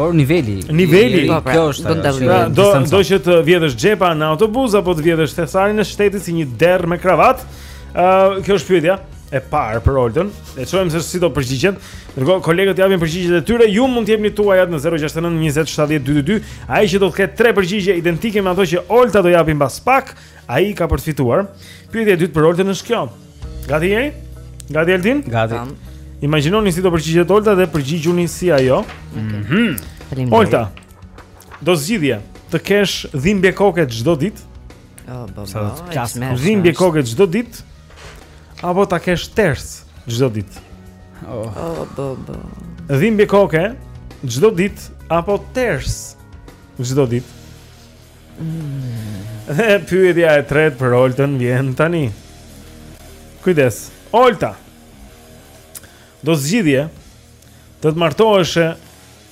por niveli. Niveli, po, pra, kjo është bën dallim. Pra, do doje që të vjedhësh xhepa në autobus apo të vjedhësh thesarin e shtetit si një derr me kravat. Ë, uh, kjo është pyetja e parë për Oltën. Le të shohim se si do përgjigjet. Ndërkohë kolegët japin përgjigjet e tyre, ju mund të jepni tuajat në 069 20 70 222. Ai që do të ketë tre përgjigje identike me ato që Olta do japi pas pak, ai ka për të fituar. Pyetja e dytë për Oltën është kjo. Gati Jeri? Gati Altin? Gati. Imagjinoni si do përgjigjet Olta dhe përgjigjuni si ajo. Mhm. Mm Olta. Do zgjidhje të kesh dhimbje koke çdo ditë? Oh, baba, sa do të plas me dhimbje koke çdo ditë? Apo ta kesh ters çdo ditë? Oh, oh baba. Dhimbje koke çdo ditë apo ters çdo ditë? Mm. Dhe pyetja e tretë për Oltën vjen tani. Kujdes. Olta. Do zgjidhje të të martoheshe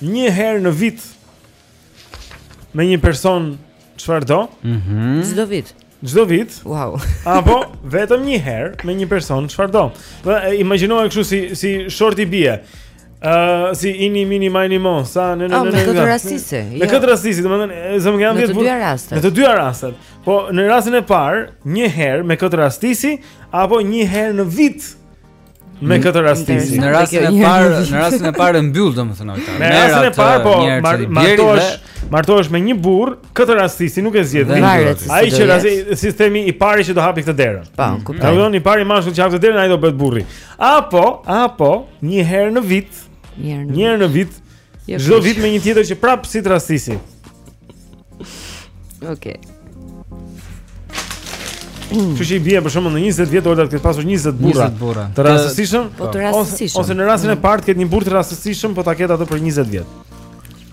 një herë në vit me një person çfarëdo? Mhm. Çdo vit. Çdo vit. Wow. Apo vetëm një herë me një person çfarëdo? Po imagjinoje kështu si si shorti bie. Ë uh, si ini mini mini mo, sa në në oh, në. Me këtë rastisi. Jo. Me këtë rastisi, domethënë, zëm që janë vetë. Në të dy rastet. Në të dyja rastet. Po në rastin e parë, një herë me këtë rastisi apo një herë në vit? Me mm, këtë rastësi. Në rastin e parë, në rastin e parë mbyll domethënë ata. Në rastin e parë po martohesh, martohesh me një burrë, këtë rastësi nuk e zgjedh. Ai që rasti sistemi i parë që do hapë këtë derë. Po, mm. kuptoj. Ai domethënë i pari mashkull që hap këtë derë, ai do bëhet burri. Apo, apo një herë në vit, një herë në vit Çdo vit me një tjetër që prapë si rastësi. Okej. Kështu që i bie për shembull në 20 vjet ose të ketë pasur 20 burra 20 burra Të rastësishëm Po të rastësishëm Ose në rastin e parë të ketë një burrë të rastësishëm Po ta ketë atë për 20 vjet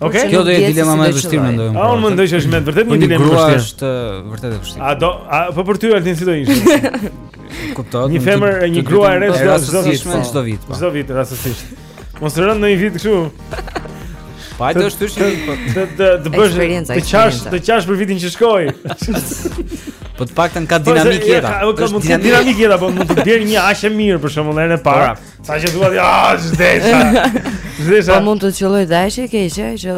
Ok? Kjo do jetë dilema më e vështirë mendoj unë. Ah, unë mendoj se është me vërtet një dilemë e vështirë. Është vërtet e vështirë. A do a po për ty Altin si do ishte? Kuptohet. Një femër e një grua e re çdo vit. Çdo vit. Po. Çdo vit rastësisht. Mos rëntë ndonjë vit kështu. Po ai do të shtysh po të të të bësh të qash të qash për vitin që shkoi. Po të paktën ka po, dinamikë jeta. Po ka mund të ketë dinamikë jeta, po mund të bjerë një aq e mirë për shembull herën e parë. Sa që thua ti, ah, s'desha. S'desha. Po mund të qëllojë dhe aq e keqe që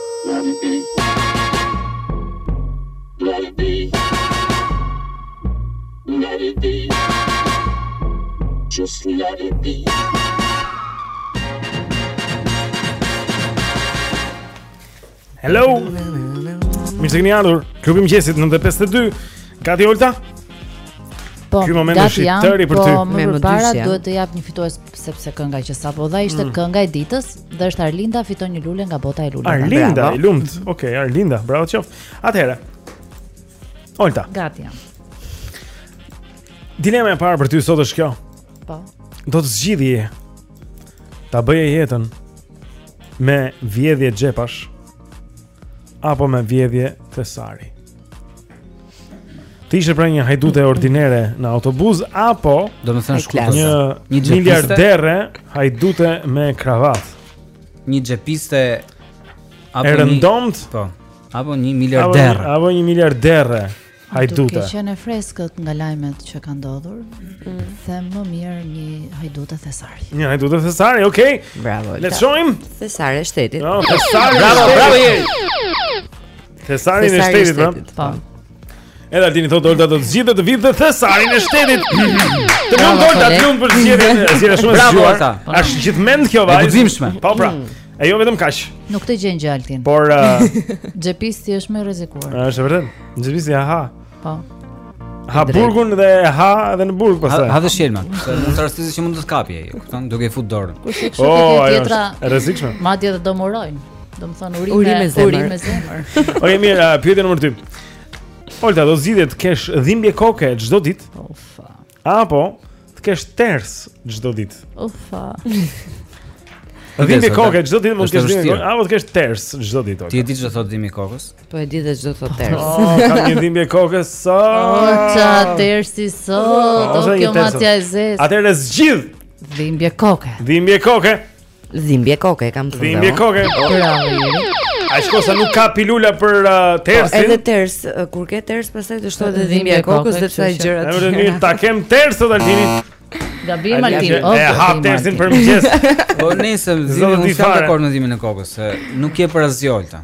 Just let it be. Hello. Mirë se keni ardhur. Klubi i mëngjesit 9:52. Gati Olta? Po, Ky moment është i tëri për po, ty. Po, më përpara duhet të jap një fitues sepse kënga që sapo dha ishte mm. kënga e ditës. Dhe është Arlinda fiton një lule nga bota e luleve. Arlinda, i lumtë. Okej, okay, Arlinda, bravo i qoftë. Atëherë. Olta. Gati jam. Dilema e parë për ty sot është kjo. Po. Do të zgjidhje ta bëje jetën me vjedhje xhepash. apo me vjedhje thesari. Të ishe pra një hajdute ordinere në autobuz apo do të thënë shkuar një një miliardere hajdute me kravatë. Një xhepiste apo e rëndomtë? Po. Apo një miliardere. Apo, apo një miliardere. Hajdute. Duke qenë e freskët nga lajmet që kanë ndodhur, mm. them më mirë një hajdute thesari. Një hajdute thesari, okay. Bravo. Le të shohim. Thesari i shtetit. Bravo, thesari. Bravo, bravo jeri. Thesari i shtetit, po. Po. Edhe Altini thotë Olta do të zgjidhte të vidhte thesarin e shtetit. Të lumtë Olta, të lumtë për zgjedhjen. Se është shumë e zgjuar. Është gjithë mend kjo vajzë. E guximshme. Po pra. Mm. E jo vetëm kaq. Nuk të gjen gjë Altin. Por uh, xhepisti është më i rrezikuar. Është vërtet. Xhepisti aha. Po. Ha burgun dhe ha edhe në burg pastaj. Ha, ha dhe shqelma. Mund të rastisë që mund të të kapë ai, kupton? Duke i futur dorën. Po, oh, tjetra. Rrezikshme. Madje edhe do morojnë. Domethënë urime, urime zemër. Urime zemër. Okej, mirë, pyetja nr. 2. Olta do zgjidhte të kesh dhimbje koke çdo ditë. Ufa. Apo të kesh ters çdo ditë. Ufa. Dhimbje koke çdo ditë mund të kesh dhimbje. Apo të kesh ters çdo ditë. Ti e di ç'do të thotë dhimbje koke? Po e di dhe ç'do të thotë ters. Oh, kam një dhimbje koke sot. Oh, ça tersi sot. Oh kjo macja e zezë. Atëherë zgjidh. Dhimbje koke. Dhimbje koke. Dhimbje koke kam thënë. Dhimbje po. koke. Bravo. Ai shkon se nuk ka pilula për uh, tersin. Po, edhe ters, uh, kur ke ters pastaj të shtohet edhe dhimbja e kokës dhe kësi gjëra. Ne vetëm mirë ta kem ters sot Altini. Gabim Martin. E ha tersin për mëngjes. Po nesër zgjidhni unë s'jam dakord me dhimbjen e kokës, se nuk je për asgjë Olta.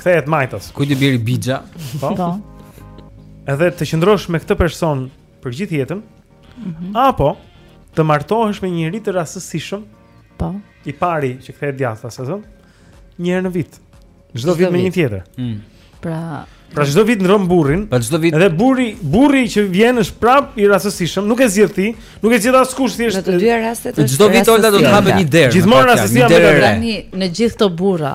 Kthehet majtas. Kujt i bie brixha? Po. po. Edhe të qëndrosh me këtë person për gjithë jetën? Mm -hmm. Apo të martohesh me njeri të rastësishëm? Po. I pari që kthehet djathtas, a thonë? Një herë në vit. Çdo vit me një tjetër. Mm. Pra, pra çdo vit ndërron burrin. Pra çdo vit. Edhe burri, burri që vjen është prapë i rastësishëm, nuk e zgjidh ti, nuk e zgjidh askush thjesht. Në të dyja rastet është. Çdo vit Olga do të hapë një derë. Gjithmonë rastësia më të tani në gjithë këto burra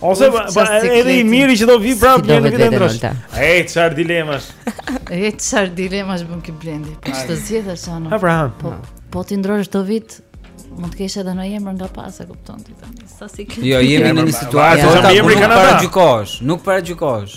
Ose pa, pa edhe i miri që do vi prapë pas një viti e ndërron. Ej, çfarë dilemash? Ej, çfarë dilemash bën ky Blendi? Po ç'do zgjedhësh tani. Po, po, po ti ndërrosh çdo vit mund të kesh edhe një emër nga pas e kupton ti tani. Sa si ke. Jo, jemi në një situatë që ta bëjmë paragjykohesh, nuk paragjykohesh.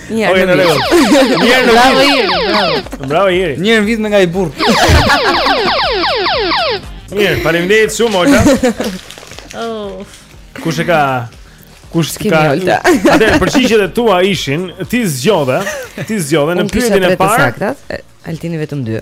Një herë në vit. Një herë në vit. Bravo Iri. Një herë në vit me nga një burrë. Mirë, faleminderit shumë Olga. Oh. Kush e ka Kush t'i ka? Atëherë përgjigjet e tua ishin, ti zgjodhe, ti zgjodhe në pyetjen e parë. Altini vetëm dy.